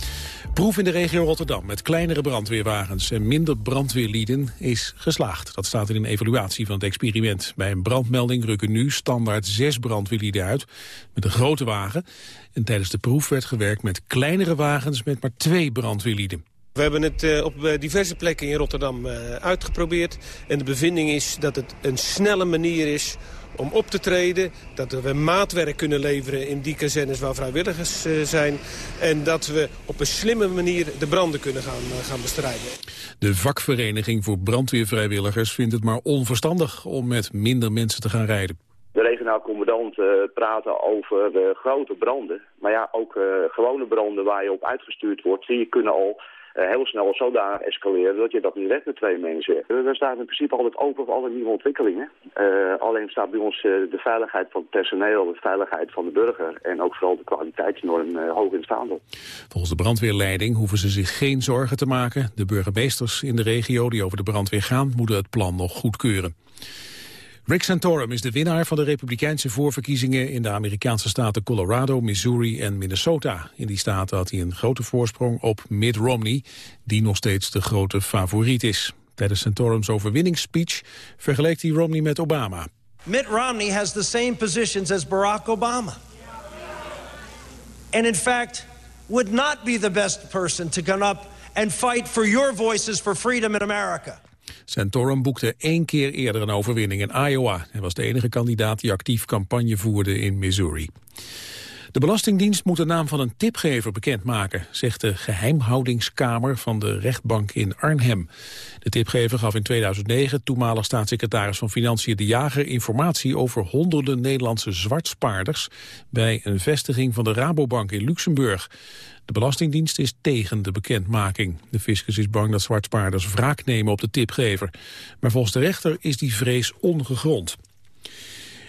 Proef in de regio Rotterdam met kleinere brandweerwagens en minder brandweerlieden is geslaagd. Dat staat in een evaluatie van het experiment. Bij een brandmelding rukken nu standaard zes brandweerlieden uit met een grote wagen. En tijdens de proef werd gewerkt met kleinere wagens met maar twee brandweerlieden. We hebben het uh, op eh, diverse plekken in Rotterdam uh, uitgeprobeerd. En de bevinding is dat het een snelle manier is om op te treden. Dat we maatwerk kunnen leveren in die kazernes waar vrijwilligers zijn. En dat we op een slimme manier de branden kunnen gaan, gaan bestrijden. De vakvereniging voor brandweervrijwilligers vindt het maar onverstandig om met minder mensen te gaan rijden. De regionaal commandant uh, praten over uh, grote branden. Maar ja, ook uh, gewone branden waar je op uitgestuurd wordt... die kunnen al heel snel zodanig escaleren dat je dat niet redt met twee mensen. We staan in principe altijd open voor alle nieuwe ontwikkelingen. Uh, alleen staat bij ons de veiligheid van het personeel, de veiligheid van de burger en ook vooral de kwaliteitsnorm hoog in het vaandel. Volgens de brandweerleiding hoeven ze zich geen zorgen te maken. De burgemeesters in de regio die over de brandweer gaan moeten het plan nog goedkeuren. Rick Santorum is de winnaar van de republikeinse voorverkiezingen in de Amerikaanse staten Colorado, Missouri en Minnesota. In die staten had hij een grote voorsprong op Mitt Romney, die nog steeds de grote favoriet is. Tijdens Santorum's overwinningsspeech vergeleek hij Romney met Obama. Mitt Romney has the same positions as Barack Obama. And in fact, would not be the best person to come up and fight for your voices for freedom in America. Santorum boekte één keer eerder een overwinning in Iowa. Hij was de enige kandidaat die actief campagne voerde in Missouri. De Belastingdienst moet de naam van een tipgever bekendmaken, zegt de geheimhoudingskamer van de rechtbank in Arnhem. De tipgever gaf in 2009 toenmalig staatssecretaris van Financiën De Jager informatie over honderden Nederlandse zwartspaarders bij een vestiging van de Rabobank in Luxemburg. De Belastingdienst is tegen de bekendmaking. De fiscus is bang dat zwartspaarders wraak nemen op de tipgever. Maar volgens de rechter is die vrees ongegrond.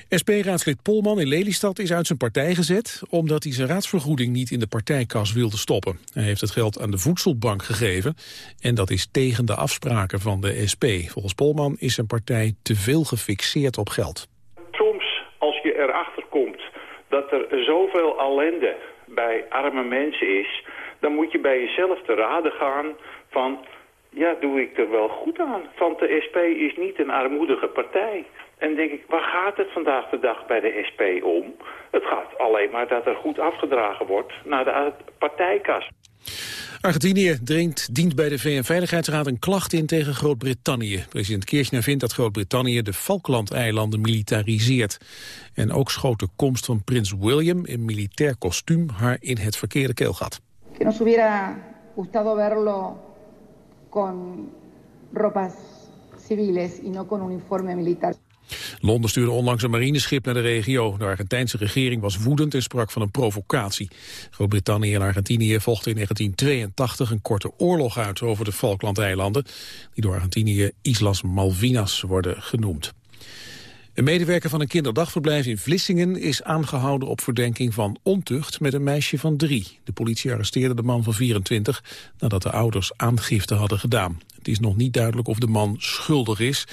SP-raadslid Polman in Lelystad is uit zijn partij gezet... omdat hij zijn raadsvergoeding niet in de partijkas wilde stoppen. Hij heeft het geld aan de voedselbank gegeven... en dat is tegen de afspraken van de SP. Volgens Polman is zijn partij te veel gefixeerd op geld. Soms, als je erachter komt dat er zoveel ellende bij arme mensen is... dan moet je bij jezelf te raden gaan van... ja, doe ik er wel goed aan? Want de SP is niet een armoedige partij. En denk ik, waar gaat het vandaag de dag bij de SP om? Het gaat alleen maar dat er goed afgedragen wordt naar de partijkas. Argentinië dringt, dient bij de VN-veiligheidsraad een klacht in tegen Groot-Brittannië. President Kirchner vindt dat Groot-Brittannië de Falklandeilanden militariseert. En ook schoot de komst van prins William in militair kostuum haar in het verkeerde keelgat. Que nos hubiera gustado verlo con ropas civiles y no con uniforme militar. Londen stuurde onlangs een marineschip naar de regio. De Argentijnse regering was woedend en sprak van een provocatie. Groot-Brittannië en Argentinië vochten in 1982 een korte oorlog uit over de Falklandeilanden, die door Argentinië Islas Malvinas worden genoemd. Een medewerker van een kinderdagverblijf in Vlissingen is aangehouden op verdenking van ontucht met een meisje van drie. De politie arresteerde de man van 24 nadat de ouders aangifte hadden gedaan. Het is nog niet duidelijk of de man schuldig is.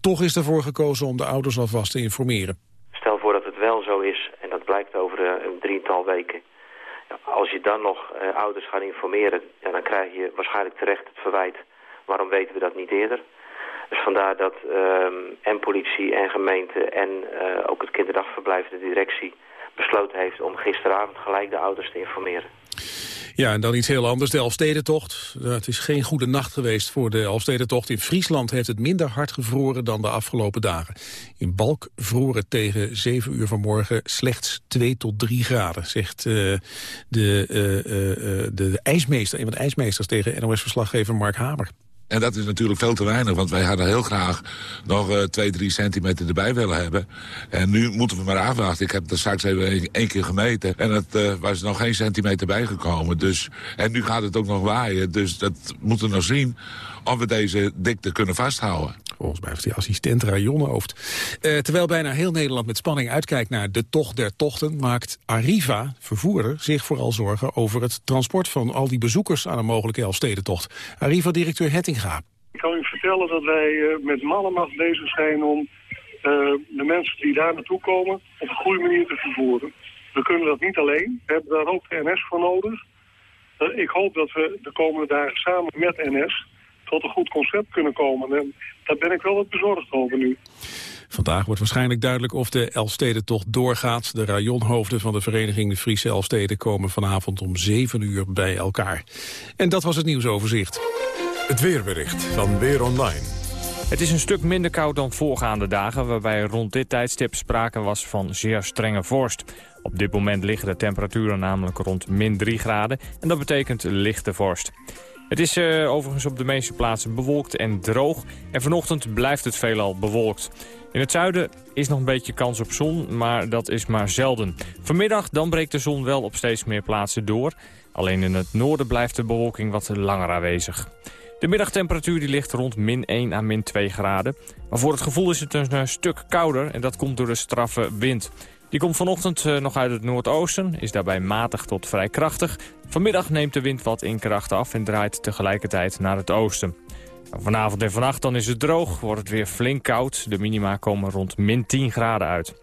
Toch is ervoor gekozen om de ouders alvast te informeren. Stel voor dat het wel zo is, en dat blijkt over uh, een drietal weken. Als je dan nog uh, ouders gaat informeren, ja, dan krijg je waarschijnlijk terecht het verwijt... waarom weten we dat niet eerder? Dus vandaar dat ehm, en politie en gemeente en ook het kinderdagverblijf, de directie, besloten heeft om gisteravond gelijk de ouders te informeren. Ja, en dan iets heel anders, de Elfstedentocht. Het is geen goede nacht geweest voor de Elfstedentocht. In Friesland heeft het minder hard gevroren dan de afgelopen dagen. In Balk vroor het tegen 7 uur vanmorgen slechts 2 tot 3 graden, zegt uh, de, uh, uh, de, de ijsmeester, een van de ijsmeesters tegen NOS-verslaggever Mark Hamer. En dat is natuurlijk veel te weinig, want wij hadden heel graag nog uh, 2, 3 centimeter erbij willen hebben. En nu moeten we maar afwachten. Ik heb er straks even één keer gemeten en het uh, was nog geen centimeter bijgekomen. Dus, en nu gaat het ook nog waaien, dus dat moeten we nog zien of we deze dikte kunnen vasthouden. Volgens mij was die assistent rayonnenhoofd. Uh, terwijl bijna heel Nederland met spanning uitkijkt naar de tocht der tochten... maakt Arriva, vervoerder, zich vooral zorgen over het transport van al die bezoekers aan een mogelijke Elfstedentocht. Arriva-directeur Hettinga. Ik kan u vertellen dat wij uh, met macht bezig zijn om uh, de mensen die daar naartoe komen op een goede manier te vervoeren. We kunnen dat niet alleen. We hebben daar ook de NS voor nodig. ik hoop dat we de komende dagen samen met NS tot een goed concept kunnen komen. En daar ben ik wel wat bezorgd over nu. Vandaag wordt waarschijnlijk duidelijk of de Elfstedentocht doorgaat. De rajonhoofden van de vereniging de Friese Elfsteden komen vanavond om 7 uur bij elkaar. En dat was het nieuwsoverzicht. Het weerbericht van Weer Online. Het is een stuk minder koud dan voorgaande dagen... waarbij rond dit tijdstip sprake was van zeer strenge vorst. Op dit moment liggen de temperaturen namelijk rond min 3 graden... en dat betekent lichte vorst. Het is uh, overigens op de meeste plaatsen bewolkt en droog. En vanochtend blijft het veelal bewolkt. In het zuiden is nog een beetje kans op zon, maar dat is maar zelden. Vanmiddag dan breekt de zon wel op steeds meer plaatsen door. Alleen in het noorden blijft de bewolking wat langer aanwezig. De middagtemperatuur die ligt rond min 1 à min 2 graden. Maar voor het gevoel is het een, een stuk kouder en dat komt door de straffe wind. Die komt vanochtend uh, nog uit het noordoosten, is daarbij matig tot vrij krachtig. Vanmiddag neemt de wind wat in kracht af en draait tegelijkertijd naar het oosten. Vanavond en vannacht dan is het droog, wordt het weer flink koud. De minima komen rond min 10 graden uit.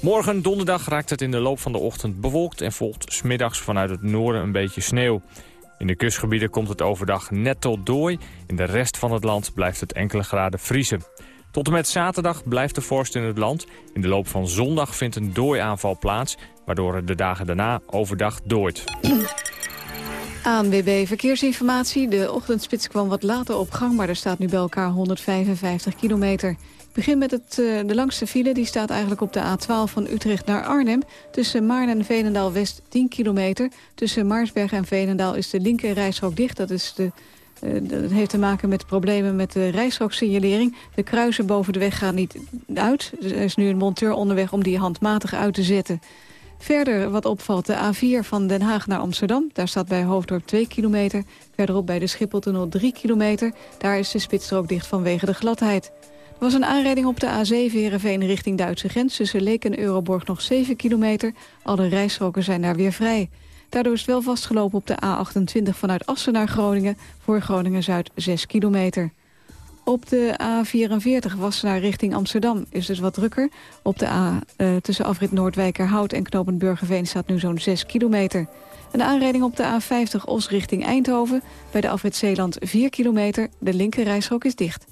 Morgen donderdag raakt het in de loop van de ochtend bewolkt... en volgt smiddags vanuit het noorden een beetje sneeuw. In de kustgebieden komt het overdag net tot dooi. In de rest van het land blijft het enkele graden vriezen. Tot en met zaterdag blijft de vorst in het land. In de loop van zondag vindt een dooiaanval plaats... waardoor het de dagen daarna overdag dooit. ANWB Verkeersinformatie. De ochtendspits kwam wat later op gang... maar er staat nu bij elkaar 155 kilometer. Ik begin met het, uh, de langste file. Die staat eigenlijk op de A12 van Utrecht naar Arnhem. Tussen Maarn en Veenendaal-West 10 kilometer. Tussen Maarsberg en Veenendaal is de linker rijstrook dicht. Dat is de dat heeft te maken met problemen met de rijstrooksignalering. De kruisen boven de weg gaan niet uit. Er is nu een monteur onderweg om die handmatig uit te zetten. Verder wat opvalt, de A4 van Den Haag naar Amsterdam. Daar staat bij Hoofddorp 2 kilometer. Verderop bij de Schipholtunnel 3 kilometer. Daar is de spitsstrook dicht vanwege de gladheid. Er was een aanrijding op de A7 Heerenveen richting Duitse grens. Tussen Leek en Euroborg nog 7 kilometer. Alle rijstroken zijn daar weer vrij. Daardoor is het wel vastgelopen op de A28 vanuit Assen naar Groningen... voor Groningen-Zuid 6 kilometer. Op de A44 Wassenaar richting Amsterdam is dus wat drukker. Op de A uh, tussen afrit Noordwijkerhout en Knopend Burgerveen staat nu zo'n 6 kilometer. Een aanrijding op de A50 Os richting Eindhoven. Bij de afrit Zeeland 4 kilometer. De linker is dicht.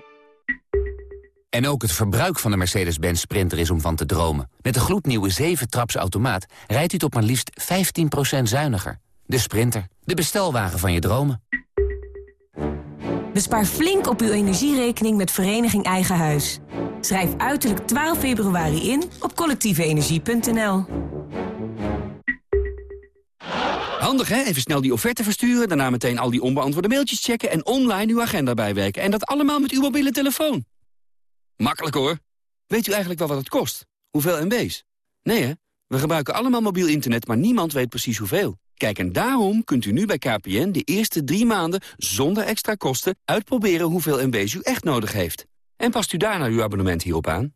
En ook het verbruik van de Mercedes-Benz Sprinter is om van te dromen. Met de gloednieuwe 7-traps automaat rijdt u tot maar liefst 15% zuiniger. De Sprinter, de bestelwagen van je dromen. Bespaar flink op uw energierekening met Vereniging Eigen Huis. Schrijf uiterlijk 12 februari in op collectieveenergie.nl. Handig hè? Even snel die offerte versturen, daarna meteen al die onbeantwoorde mailtjes checken... en online uw agenda bijwerken. En dat allemaal met uw mobiele telefoon. Makkelijk hoor. Weet u eigenlijk wel wat het kost? Hoeveel MB's? Nee hè? We gebruiken allemaal mobiel internet, maar niemand weet precies hoeveel. Kijk, en daarom kunt u nu bij KPN de eerste drie maanden zonder extra kosten uitproberen hoeveel MB's u echt nodig heeft. En past u daarna uw abonnement hierop aan?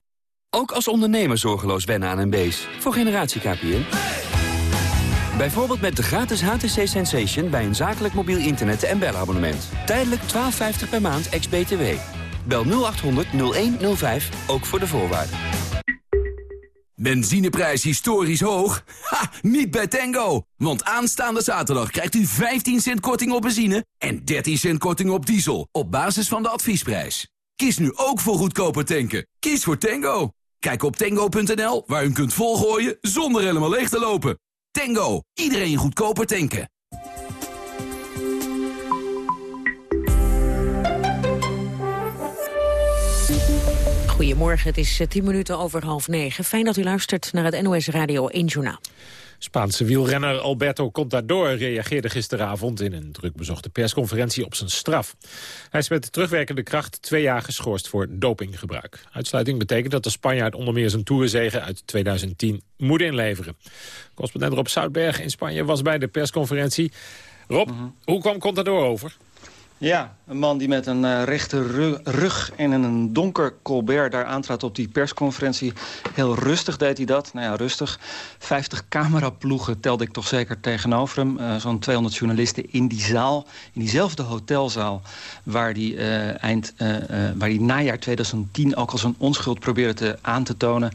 Ook als ondernemer zorgeloos wennen aan MB's. Voor generatie KPN. Bijvoorbeeld met de gratis HTC Sensation bij een zakelijk mobiel internet- en belabonnement. Tijdelijk 12,50 per maand ex-BTW. Bel 0800 0105, ook voor de voorwaarden. Benzineprijs historisch hoog? Ha, niet bij Tango! Want aanstaande zaterdag krijgt u 15 cent korting op benzine... en 13 cent korting op diesel, op basis van de adviesprijs. Kies nu ook voor goedkoper tanken. Kies voor Tango. Kijk op tango.nl, waar u kunt volgooien zonder helemaal leeg te lopen. Tango, iedereen goedkoper tanken. Goedemorgen, het is 10 minuten over half negen. Fijn dat u luistert naar het NOS Radio 1 Journaal. Spaanse wielrenner Alberto Contador reageerde gisteravond in een drukbezochte persconferentie op zijn straf. Hij is met terugwerkende kracht twee jaar geschorst voor dopinggebruik. Uitsluiting betekent dat de Spanjaard onder meer zijn toerzegen uit 2010 moet inleveren. Correspondent Rob Zoutberg in Spanje was bij de persconferentie. Rob, hoe kwam Contador over? Ja, een man die met een uh, rechte rug en een donker colbert daar aantrad op die persconferentie. Heel rustig deed hij dat. Nou ja, rustig. 50 cameraploegen telde ik toch zeker tegenover hem. Uh, Zo'n 200 journalisten in die zaal, in diezelfde hotelzaal... waar hij uh, eind, waar die najaar 2010 ook al zijn onschuld probeerde te, aan te tonen.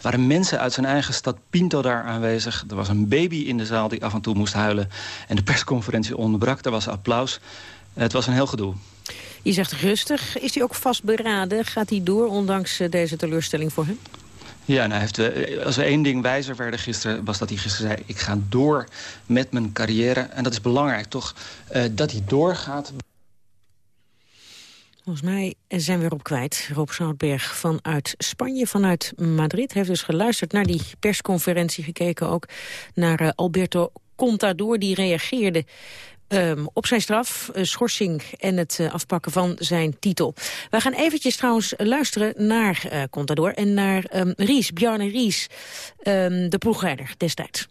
Waren mensen uit zijn eigen stad Pinto daar aanwezig. Er was een baby in de zaal die af en toe moest huilen. En de persconferentie onderbrak, er was applaus. Het was een heel gedoe. Je zegt rustig. Is hij ook vastberaden? Gaat hij door, ondanks deze teleurstelling voor hem? Ja, nou heeft, als we één ding wijzer werden gisteren... was dat hij gisteren zei, ik ga door met mijn carrière. En dat is belangrijk, toch? Uh, dat hij doorgaat... Volgens mij zijn we erop kwijt. Rob Zoutberg vanuit Spanje, vanuit Madrid... heeft dus geluisterd naar die persconferentie, gekeken ook naar Alberto Contador... die reageerde Um, op zijn straf, uh, schorsing en het uh, afpakken van zijn titel. We gaan eventjes trouwens luisteren naar uh, Contador en naar um, Ries, Bjarne Ries, um, de ploegleider destijds.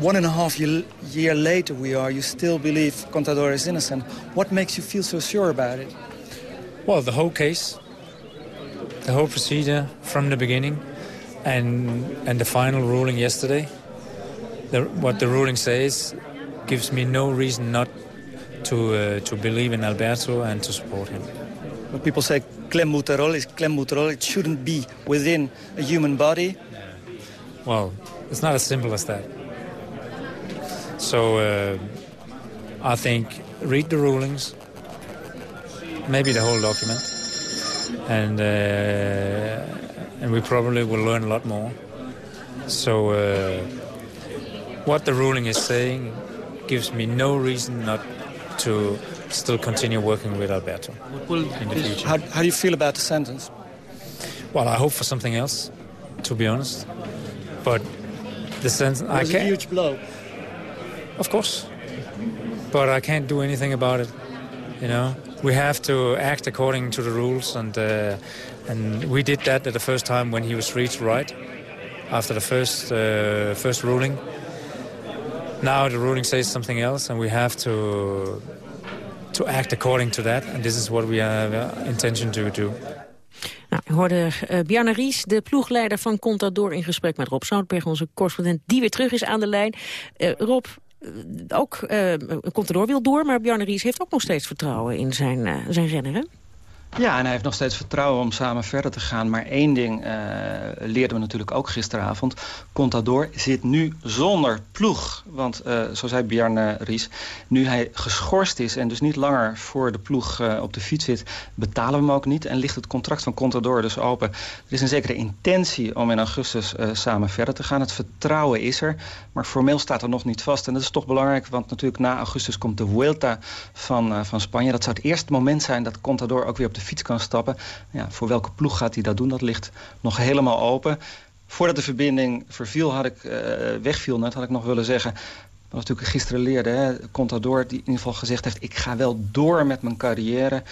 One and a half year, year later we are, you still believe Contador is innocent. What makes you feel so sure about it? Well, the whole case, the whole procedure from the beginning and, and the final ruling yesterday. The, what the ruling says gives me no reason not to uh, to believe in Alberto and to support him. When people say klembuterol is klembuterol, it shouldn't be within a human body. Well, it's not as simple as that. So uh, I think read the rulings, maybe the whole document, and uh, and we probably will learn a lot more. So uh, what the ruling is saying gives me no reason not to still continue working with Alberto in the future. How, how do you feel about the sentence? Well, I hope for something else, to be honest. But the sentence... It was I can't, a huge blow. Of course. But I can't do anything about it, you know. We have to act according to the rules, and uh, and we did that at the first time when he was reached right, after the first uh, first ruling. Now the ruling says something else, and we have to to act according to that. And this is what we have uh, intention to do. Nou, we hoorden uh, Bjarne Ries, de ploegleider van Contador... in gesprek met Rob Zoutberg, onze correspondent... die weer terug is aan de lijn. Uh, Rob, ook uh, Contador wil door, maar Bjarne Ries heeft ook nog steeds vertrouwen in zijn, zijn renner, hè? Ja, en hij heeft nog steeds vertrouwen om samen verder te gaan. Maar één ding uh, leerden we natuurlijk ook gisteravond. Contador zit nu zonder ploeg. Want, uh, zo zei Bjarne Ries, nu hij geschorst is... en dus niet langer voor de ploeg uh, op de fiets zit... betalen we hem ook niet en ligt het contract van Contador dus open. Er is een zekere intentie om in augustus samen verder te gaan. Het vertrouwen is er, maar formeel staat er nog niet vast. En dat is toch belangrijk, want natuurlijk na augustus komt de Vuelta van, van Spanje. Dat zou het eerste moment zijn dat Contador ook weer op de fiets kan stappen. Ja, voor welke ploeg gaat hij dat doen? Dat ligt nog helemaal open. Voordat de verbinding verviel, had ik, uh, wegviel net, had ik nog willen zeggen... Wat natuurlijk gisteren leerde, hè, Contador die in ieder geval gezegd heeft... ik ga wel door met mijn carrière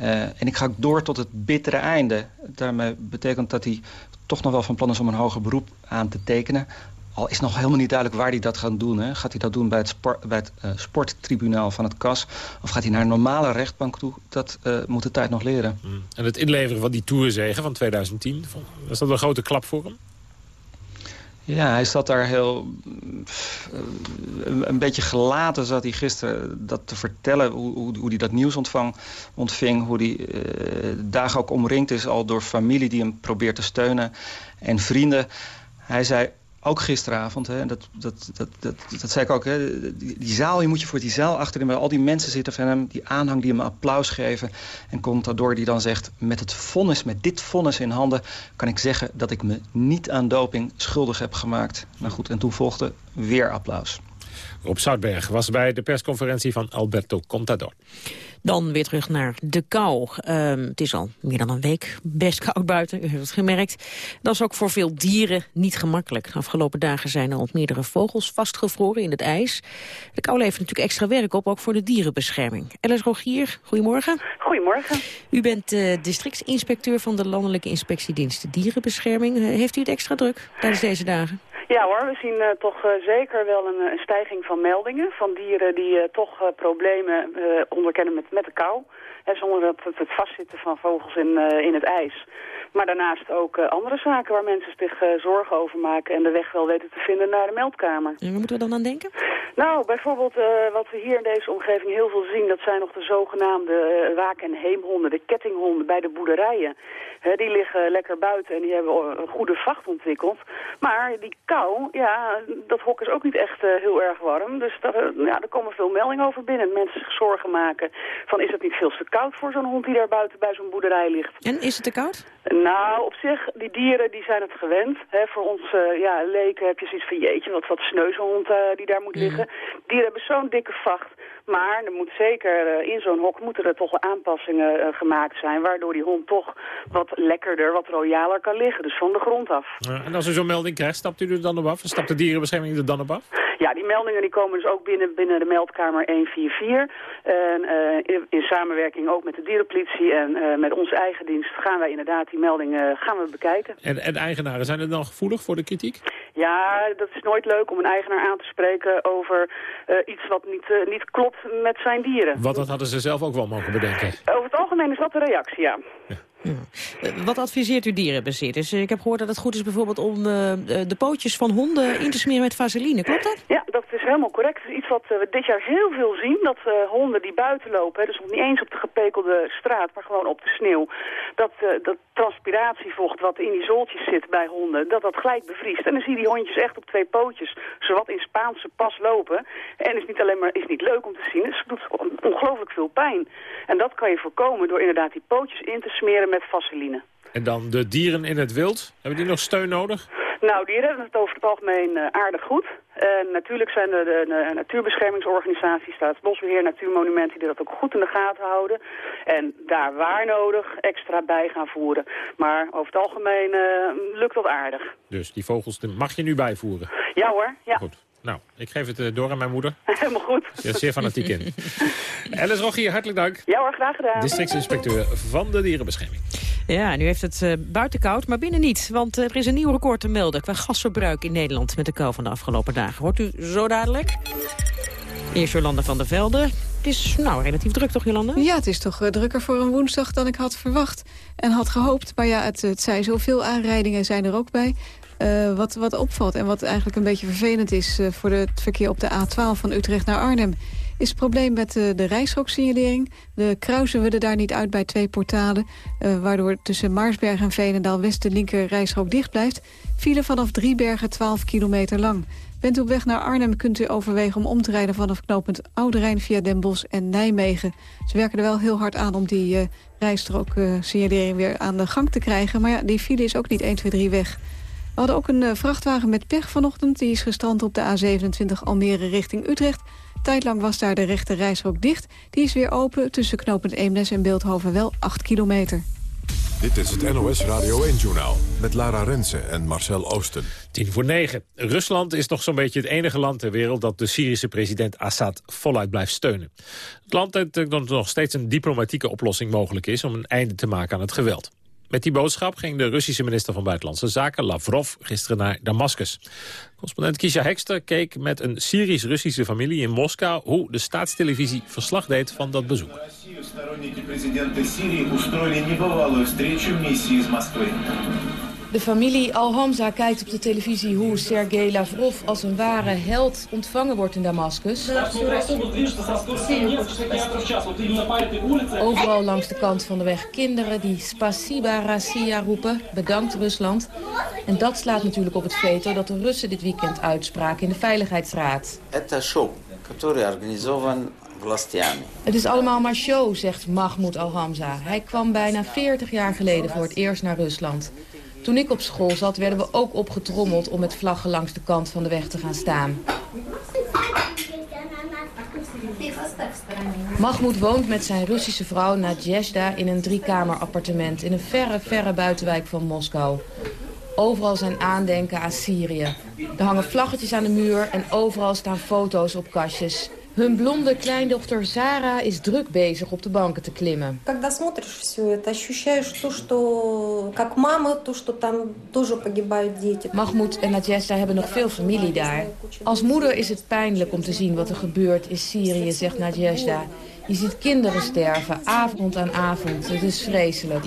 uh, en ik ga door tot het bittere einde. Daarmee betekent dat hij toch nog wel van plan is om een hoger beroep aan te tekenen. Al is nog helemaal niet duidelijk waar hij dat gaat doen. Hè. Gaat hij dat doen bij het, sport, bij het uh, sporttribunaal van het KAS? Of gaat hij naar een normale rechtbank toe? Dat uh, moet de tijd nog leren. Mm. En het inleveren van die Tourzegen van 2010, was dat een grote klap voor hem? Ja, hij zat daar heel... een beetje gelaten zat hij gisteren dat te vertellen... hoe, hoe, hoe hij dat nieuws ontvang, ontving. Hoe hij uh, dagen ook omringd is al door familie die hem probeert te steunen. En vrienden. Hij zei, ook gisteravond, hè, dat, dat, dat, dat, dat zei ik ook, hè, die, zaal, je moet je voor die zaal achterin... waar al die mensen zitten van hem, die aanhang die hem applaus geven... en Contador die dan zegt, met het vonnis, met dit vonnis in handen... kan ik zeggen dat ik me niet aan doping schuldig heb gemaakt. Nou goed, en toen volgde weer applaus. Rob Zoutberg was bij de persconferentie van Alberto Contador. Dan weer terug naar de kou. Um, het is al meer dan een week best koud buiten, u heeft het gemerkt. Dat is ook voor veel dieren niet gemakkelijk. De afgelopen dagen zijn er al meerdere vogels vastgevroren in het ijs. De kou levert natuurlijk extra werk op, ook voor de dierenbescherming. Alice Rogier, goedemorgen. Goedemorgen. U bent uh, districtsinspecteur van de Landelijke Inspectiedienst Dierenbescherming. Uh, heeft u het extra druk tijdens deze dagen? Ja hoor, we zien uh, toch uh, zeker wel een, een, stijging van meldingen van dieren die toch problemen onderkennen met, met de kou. Hè, zonder het, het vastzitten van vogels in, in het ijs. Maar daarnaast ook andere zaken waar mensen zich zorgen over maken en de weg wel weten te vinden naar de meldkamer. En waar moeten we dan aan denken? Nou, bijvoorbeeld wat we hier in deze omgeving heel veel zien, dat zijn nog de zogenaamde waak- en heemhonden, de kettinghonden bij de boerderijen. He, die liggen lekker buiten en die hebben een goede vacht ontwikkeld. Maar die kou, ja, dat hok is ook niet echt uh, heel erg warm. Dus daar, ja, er komen veel meldingen over binnen. Mensen zich zorgen maken van is het niet veel te koud voor zo'n hond die daar buiten bij zo'n boerderij ligt. En is het te koud? Nou, op zich, die dieren die zijn het gewend. He, voor ons uh, ja, leken heb je zoiets van jeetje, wat, wat sneuze hond die daar moet mm. liggen. Dieren hebben zo'n dikke vacht. Maar er moet zeker in zo'n hok moeten er toch aanpassingen gemaakt zijn... waardoor die hond toch wat lekkerder, wat royaler kan liggen. Dus van de grond af. Ja, en als u zo'n melding krijgt, stapt u er dan op af? Stapt de dierenbescherming er dan op af? Ja, die meldingen die komen dus ook binnen, binnen de meldkamer 144. En uh, in, in, samenwerking ook met de dierenpolitie en uh, met onze eigen dienst gaan wij inderdaad die meldingen gaan we bekijken. En, en eigenaren, zijn er dan gevoelig voor de kritiek? Ja, dat is nooit leuk om een eigenaar aan te spreken over uh, iets wat niet, niet klopt met zijn dieren. Want dat hadden ze zelf ook wel mogen bedenken. Over het algemeen is dat de reactie, ja. ja. Uh, wat adviseert u dierenbezitters? Ik heb gehoord dat het goed is bijvoorbeeld om uh, de pootjes van honden in te smeren met vaseline. Klopt dat? Ja, dat is helemaal correct. Het is iets wat we dit jaar heel veel zien. Dat honden die buiten lopen, hè, dus nog niet eens op de gepekelde straat, maar gewoon op de sneeuw. Dat, dat transpiratievocht wat in die zooltjes zit bij honden, dat dat gelijk bevriest. En dan zie je die hondjes echt op twee pootjes, zowat in Spaanse pas lopen. En is niet alleen maar is niet leuk om te zien, het doet ongelooflijk veel pijn. En dat kan je voorkomen door inderdaad die pootjes in te smeren met vaseline. En dan de dieren in het wild, hebben die nog steun nodig? Nou, die redden het over het algemeen uh, aardig goed. En natuurlijk zijn er de, de natuurbeschermingsorganisaties, Staatsbosbeheer, Natuurmonumenten, die dat ook goed in de gaten houden. En daar waar nodig extra bij gaan voeren. Maar over het algemeen uh, lukt dat aardig. Dus die vogels mag je nu bijvoeren? Ja hoor, ja. Goed. Nou, ik geef het door aan mijn moeder. Helemaal goed. Ze is zeer fanatiek in. Alice Rogier, hartelijk dank. Ja hoor, graag gedaan. Districtsinspecteur van de dierenbescherming. Ja, nu heeft het uh, buiten koud, maar binnen niet. Want uh, er is een nieuw record te melden qua gasverbruik in Nederland... met de kou van de afgelopen dagen. Hoort u zo dadelijk? Eerst Jolanda van der Velde. Het is nou relatief druk, toch, Jolanda? Ja, het is toch uh, drukker voor een woensdag dan ik had verwacht. En had gehoopt. Maar ja, het, het zei zoveel aanrijdingen zijn er ook bij. Uh, wat, wat opvalt en wat eigenlijk een beetje vervelend is... Uh, voor het verkeer op de A12 van Utrecht naar Arnhem is het probleem met uh, de rijstrooksignalering. De kruisen we er daar niet uit bij twee portalen... Waardoor tussen Maarsberg en Veenendaal-West de linker rijstrook dicht blijft... vielen vanaf Driebergen 12 kilometer lang. Bent u op weg naar Arnhem kunt u overwegen om om te rijden... vanaf knooppunt Oude via Den Bosch en Nijmegen. Ze werken er wel heel hard aan om die uh, rijstrooksignalering weer aan de gang te krijgen. Maar ja, die file is ook niet 1, 2, 3 weg... We hadden ook een uh, vrachtwagen met pech vanochtend. Die is gestrand op de A27 Almere richting Utrecht. Tijdlang was daar de rechte reisrook dicht. Die is weer open tussen knooppunt Eemnes en Beeldhoven wel 8 kilometer. Dit is het NOS Radio 1-journaal met Lara Rensen en Marcel Oosten. Tien voor negen. Rusland is nog zo'n beetje het enige land ter wereld... dat de Syrische president Assad voluit blijft steunen. Het land denkt dat er nog steeds een diplomatieke oplossing mogelijk is... om een einde te maken aan het geweld. Met die boodschap ging de Russische minister van Buitenlandse Zaken Lavrov gisteren naar Damascus. Correspondent Kisha Hekster keek met een Syrisch-Russische familie in Moskou hoe de staatstelevisie verslag deed van dat bezoek. De familie Al-Hamza kijkt op de televisie hoe Sergei Lavrov als een ware held ontvangen wordt in Damascus. Overal langs de kant van de weg kinderen die Spasiba Rassia roepen, bedankt Rusland. En dat slaat natuurlijk op het veto dat de Russen dit weekend uitspraken in de Veiligheidsraad. Het is allemaal maar show, zegt Mahmoud Al-Hamza. Hij kwam bijna 40 jaar geleden voor het eerst naar Rusland. Toen ik op school zat, werden we ook opgetrommeld om met vlaggen langs de kant van de weg te gaan staan. Mahmoud woont met zijn Russische vrouw Nadezhda in een driekamer appartement in een verre, verre buitenwijk van Moskou. Overal zijn aandenken aan Syrië. Er hangen vlaggetjes aan de muur en overal staan foto's op kastjes. Hun blonde kleindochter Zara is druk bezig op de banken te klimmen. Mahmoud en Nadjesta hebben nog veel familie daar. Als moeder is het pijnlijk om te zien wat er gebeurt in Syrië, zegt Nadjesta. Je ziet kinderen sterven, avond aan avond. Het is vreselijk.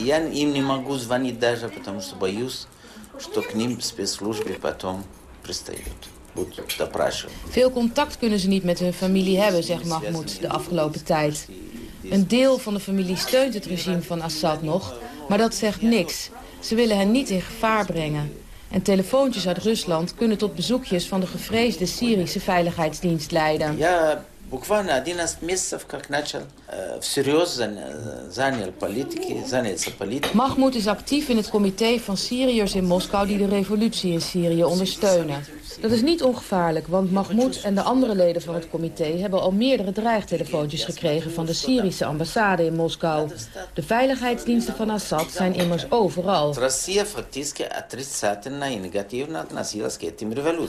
что к ним спецслужбы потом пристают. Veel contact kunnen ze niet met hun familie hebben, zegt Mahmoud, de afgelopen tijd. Een deel van de familie steunt het regime van Assad nog, maar dat zegt niks. Ze willen hen niet in gevaar brengen. En telefoontjes uit Rusland kunnen tot bezoekjes van de gevreesde Syrische veiligheidsdienst leiden. Ja, буквально 11 месяцев как начал всерьез занял политики, занялся политикой. Mahmoud is actief in het comité van Syriërs in Moskou die de revolutie in Syrië ondersteunen. Dat is niet ongevaarlijk, want Mahmoud en de andere leden van het comité... hebben al meerdere dreigtelefoontjes gekregen van de Syrische ambassade in Moskou. De veiligheidsdiensten van Assad zijn immers overal.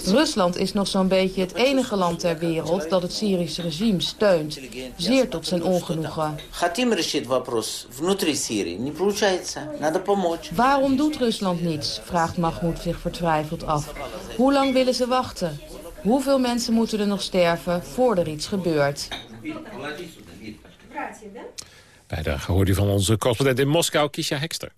Rusland is nog zo'n beetje het enige land ter wereld dat het Syrische regime steunt. Zeer tot zijn ongenoegen. Waarom doet Rusland niets? vraagt Mahmoud zich vertwijfeld af. Hoe lang willen ze wachten? Hoeveel mensen moeten er nog sterven voordat er iets gebeurt? Bijdrage hoorde u van onze correspondent in Moskou, Kisha Hekster.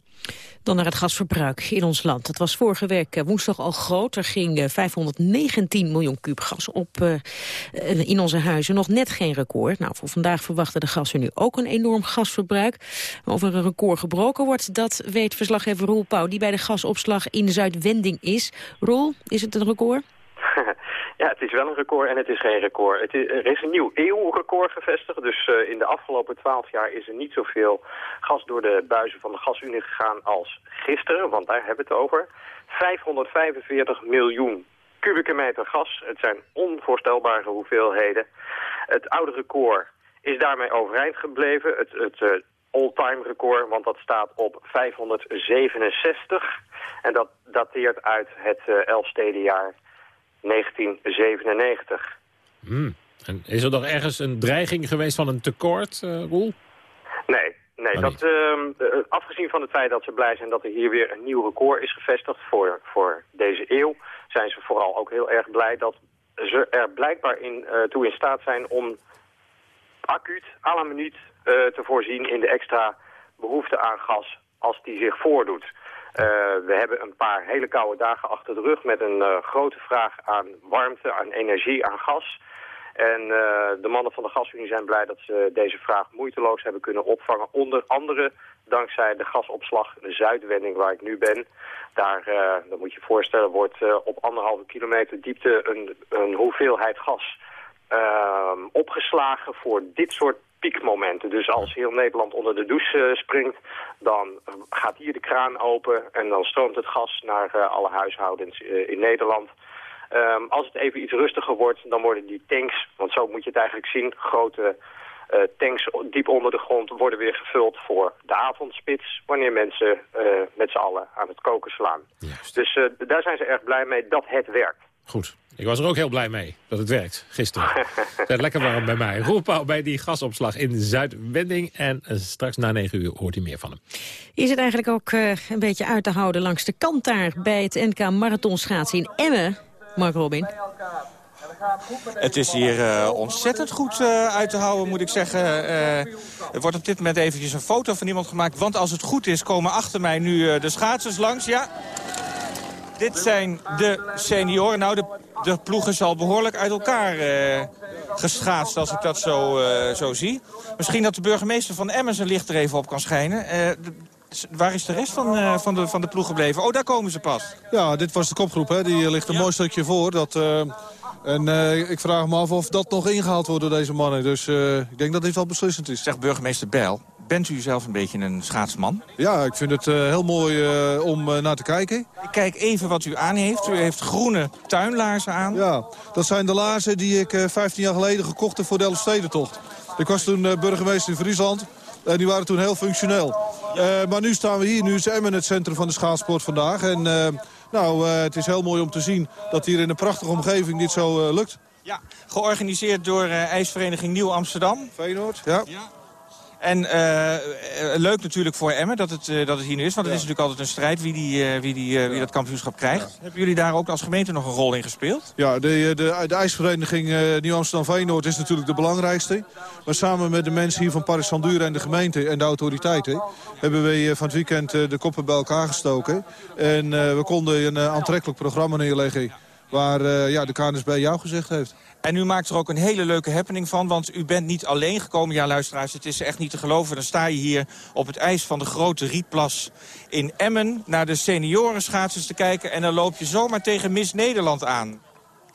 Dan naar het gasverbruik in ons land. Het was vorige week eh, woensdag al groot. Er ging 519 eh, miljoen kuub gas op uh, in onze huizen. Nog net geen record. Nou, voor vandaag verwachten de gassen nu ook een enorm gasverbruik. Of er een record gebroken wordt, dat weet verslaggever Roel Pauw... die bij de gasopslag in Zuidwending is. Roel, is het een record? Ja, het is wel een record en het is geen record. Het is, er is een nieuw eeuwrecord gevestigd. Dus in de afgelopen twaalf jaar is er niet zoveel gas door de buizen van de gasunie gegaan als gisteren. Want daar hebben we het over. 545 miljoen kubieke meter gas. Het zijn onvoorstelbare hoeveelheden. Het oude record is daarmee overeind gebleven. Het, het uh, all-time record, want dat staat op 567. En dat dateert uit het uh, Elfstedenjaar 1997. Hmm. En is er nog ergens een dreiging geweest van een tekort, uh, Roel? Nee, nee oh, dat, uh, afgezien van het feit dat ze blij zijn dat er hier weer een nieuw record is gevestigd voor, voor deze eeuw, zijn ze vooral ook heel erg blij dat ze er blijkbaar in, uh, toe in staat zijn om acuut, à la minuut, te voorzien in de extra behoefte aan gas als die zich voordoet. We hebben een paar hele koude dagen achter de rug met een grote vraag aan warmte, aan energie, aan gas. En de mannen van de gasunie zijn blij dat ze deze vraag moeiteloos hebben kunnen opvangen. Onder andere dankzij de gasopslag de Zuidwending waar ik nu ben. Daar, dat moet je voorstellen, wordt op anderhalve kilometer diepte een, een hoeveelheid gas uh, opgeslagen voor dit soort piekmomenten. Dus als heel Nederland onder de douche springt, dan gaat hier de kraan open en dan stroomt het gas naar alle huishoudens in Nederland. Um, als het even iets rustiger wordt, dan worden die tanks, want zo moet je het eigenlijk zien, grote uh, tanks diep onder de grond worden weer gevuld voor de avondspits... wanneer mensen uh, met z'n allen aan het koken slaan. Juist. Dus uh, daar zijn ze erg blij mee dat het werkt. Goed. Ik was er ook heel blij mee dat het werkt, gisteren. het werd lekker warm bij mij. Roepau bij die gasopslag in Zuidwending. En straks na negen uur hoort u meer van hem. Is het eigenlijk ook een beetje uit te houden langs de kant daar... bij het NK Marathonschaatsen in Emmen, Mark Robin? Het is hier uh, ontzettend goed uh, uit te houden, moet ik zeggen. Uh, er wordt op dit moment eventjes een foto van iemand gemaakt. Want als het goed is, komen achter mij nu de schaatsers langs. Ja, dit zijn de senioren. Nou, de, de ploeg is al behoorlijk uit elkaar geschaatst, als ik dat zo, zo zie. Misschien dat de burgemeester van Emmen zijn licht er even op kan schijnen. Waar is de rest van, uh, van, de, van de ploeg gebleven? Oh, daar komen ze pas. Ja, dit was de kopgroep. Hè. Die ligt een ja. mooi stukje voor. Dat, uh, en uh, ik vraag me af of dat nog ingehaald wordt door deze mannen. Dus ik denk dat dit wel beslissend is. Zegt burgemeester Bijl, bent u zelf een beetje een schaatsman? Ja, ik vind het heel mooi om naar te kijken. Ik kijk even wat u aan heeft. U heeft groene tuinlaarzen aan. Ja, dat zijn de laarzen die ik 15 jaar geleden gekocht heb voor de Elfstedentocht. Ik was toen burgemeester in Friesland. En die waren toen heel functioneel. Uh, maar nu staan we hier, nu is Emmen het centrum van de schaatsport vandaag. En uh, nou, het is heel mooi om te zien dat hier in een prachtige omgeving dit zo lukt. Ja, georganiseerd door IJsvereniging Nieuw Amsterdam. Feyenoord, ja. ja. En uh, leuk natuurlijk voor Emmen dat het, uh, dat het hier nu is. Want het is natuurlijk altijd een strijd wie, die, wie, die, wie dat kampioenschap krijgt. Hebben jullie daar ook als gemeente nog een rol in gespeeld? Ja, de, de, de ijsvereniging Nieuw-Amsterdam-Feyenoord is natuurlijk de belangrijkste. Maar samen met de mensen hier van Paris Sanduren en de gemeente en de autoriteiten... hebben we van het weekend de koppen bij elkaar gestoken. En we konden een aantrekkelijk programma neerleggen... waar ja, de KNSB jou gezegd heeft. En u maakt er ook een hele leuke happening van, want u bent niet alleen gekomen. Ja, luisteraars, het is echt niet te geloven. Dan sta je hier op het ijs van de grote Rietplas in Emmen... naar de seniorenschaatsers te kijken en dan loop je zomaar tegen Miss Nederland aan.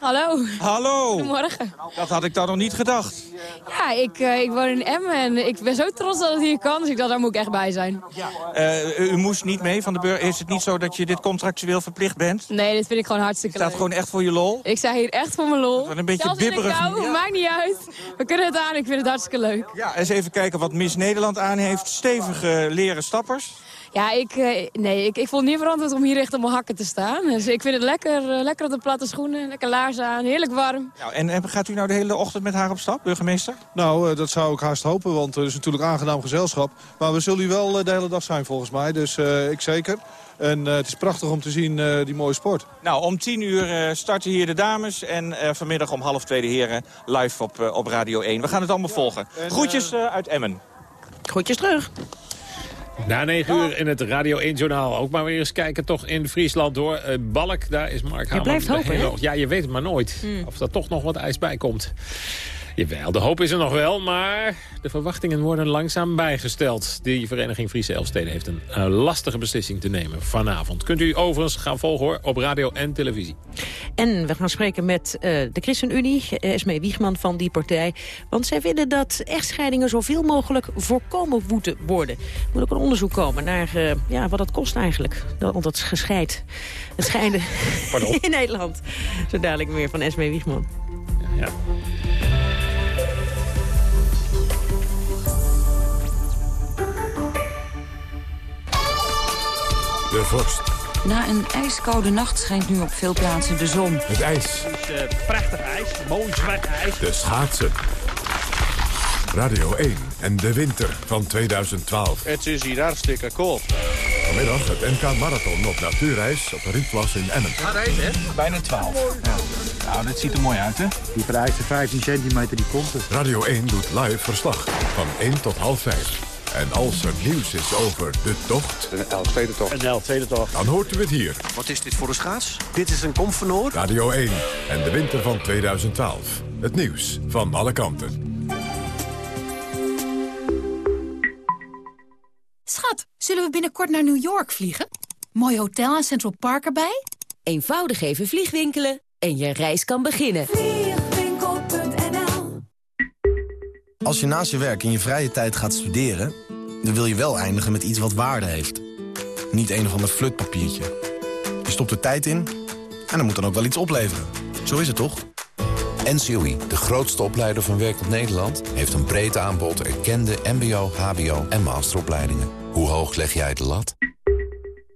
Hallo. Hallo. Goedemorgen. Dat had ik dan nog niet gedacht. Ja, ik, uh, ik woon in Emmen en ik ben zo trots dat het hier kan. Dus ik dacht, daar moet ik echt bij zijn. Ja. Uh, u moest niet mee van de burger. Is het niet zo dat je dit contractueel verplicht bent? Nee, dit vind ik gewoon hartstikke leuk. Staat gewoon echt voor je lol? Ik sta hier echt voor mijn lol. Een beetje Zelfs bibberig. Kou, ja. maakt niet uit. We kunnen het aan, ik vind het hartstikke leuk. Ja, eens even kijken wat Miss Nederland aan heeft. Stevige leren stappers. Ja, ik, nee, ik, ik voel niet verantwoord om hier echt op mijn hakken te staan. Dus ik vind het lekker, lekker op de platte schoenen, lekker laarzen aan, heerlijk warm. Nou, en, en gaat u nou de hele ochtend met haar op stap, burgemeester? Nou, dat zou ik haast hopen, want het is natuurlijk aangenaam gezelschap. Maar we zullen hier wel de hele dag zijn volgens mij, dus uh, ik zeker. En uh, het is prachtig om te zien, uh, die mooie sport. Nou, om tien uur starten hier de dames en vanmiddag om half twee de heren live op, op Radio 1. We gaan het allemaal volgen. En, Groetjes uit Emmen. Groetjes terug. Na negen uur in het Radio 1-journaal. Ook maar weer eens kijken toch in Friesland door. Uh, Balk, daar is Mark Hamer. Je blijft hopen? Ja, je weet het maar nooit. Hmm. Of er toch nog wat ijs bij komt. Jawel, de hoop is er nog wel, maar de verwachtingen worden langzaam bijgesteld. Die vereniging Friese Elfsteden heeft een uh, lastige beslissing te nemen vanavond. Kunt u overigens gaan volgen hoor, op radio en televisie. En we gaan spreken met uh, de ChristenUnie, Esmee Wiegman van die partij. Want zij willen dat echtscheidingen zoveel mogelijk voorkomen moeten worden. Er moet ook een onderzoek komen naar uh, ja, wat dat kost eigenlijk. Want dat gescheid, het scheiden in Nederland. Zo dadelijk meer van Esmee Wiegman. Ja. ja. De vorst. Na een ijskoude nacht schijnt nu op veel plaatsen de zon. Het ijs. Het is uh, prachtig ijs, mooi zwart ijs. De schaatsen. Radio 1 en de winter van 2012. Het is hier hartstikke koud. Vanmiddag het NK Marathon op natuurreis op de Rietplas in Emmen. Gaat ijs, hè? Bijna 12. Ja. Nou, dit ziet er mooi uit, hè? Die vereiste 15 centimeter, die komt er. Radio 1 doet live verslag van 1 tot half 5. En als er nieuws is over de tocht... Een Elfstedentocht. Een Elfstedentocht. Dan hoort u het hier. Wat is dit voor een schaats? Dit is een komfenoor. Radio 1 en de winter van 2012. Het nieuws van alle kanten. Schat, zullen we binnenkort naar New York vliegen? Mooi hotel en Central Park erbij? Eenvoudig even vliegwinkelen en je reis kan beginnen. Vliegwinkel.nl Als je naast je werk in je vrije tijd gaat studeren... dan wil je wel eindigen met iets wat waarde heeft. Niet een of ander flutpapiertje. Je stopt er tijd in en dan moet dan ook wel iets opleveren. Zo is het toch? NCOI, de grootste opleider van werkend Nederland... heeft een breed aanbod erkende mbo, hbo en masteropleidingen. Hoe hoog leg jij de lat?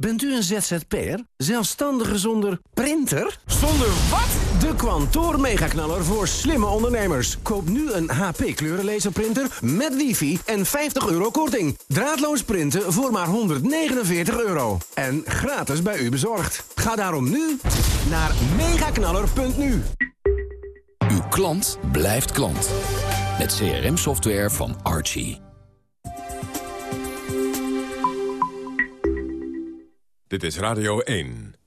Bent u een ZZP'er? Zelfstandige zonder printer? Zonder wat? De Kwantoor Megaknaller voor slimme ondernemers. Koop nu een HP kleurenlaserprinter met wifi en 50 euro korting. Draadloos printen voor maar 149 euro. En gratis bij u bezorgd. Ga daarom nu naar megaknaller.nu. Uw klant blijft klant. Met CRM-software van Archie. Dit is Radio 1.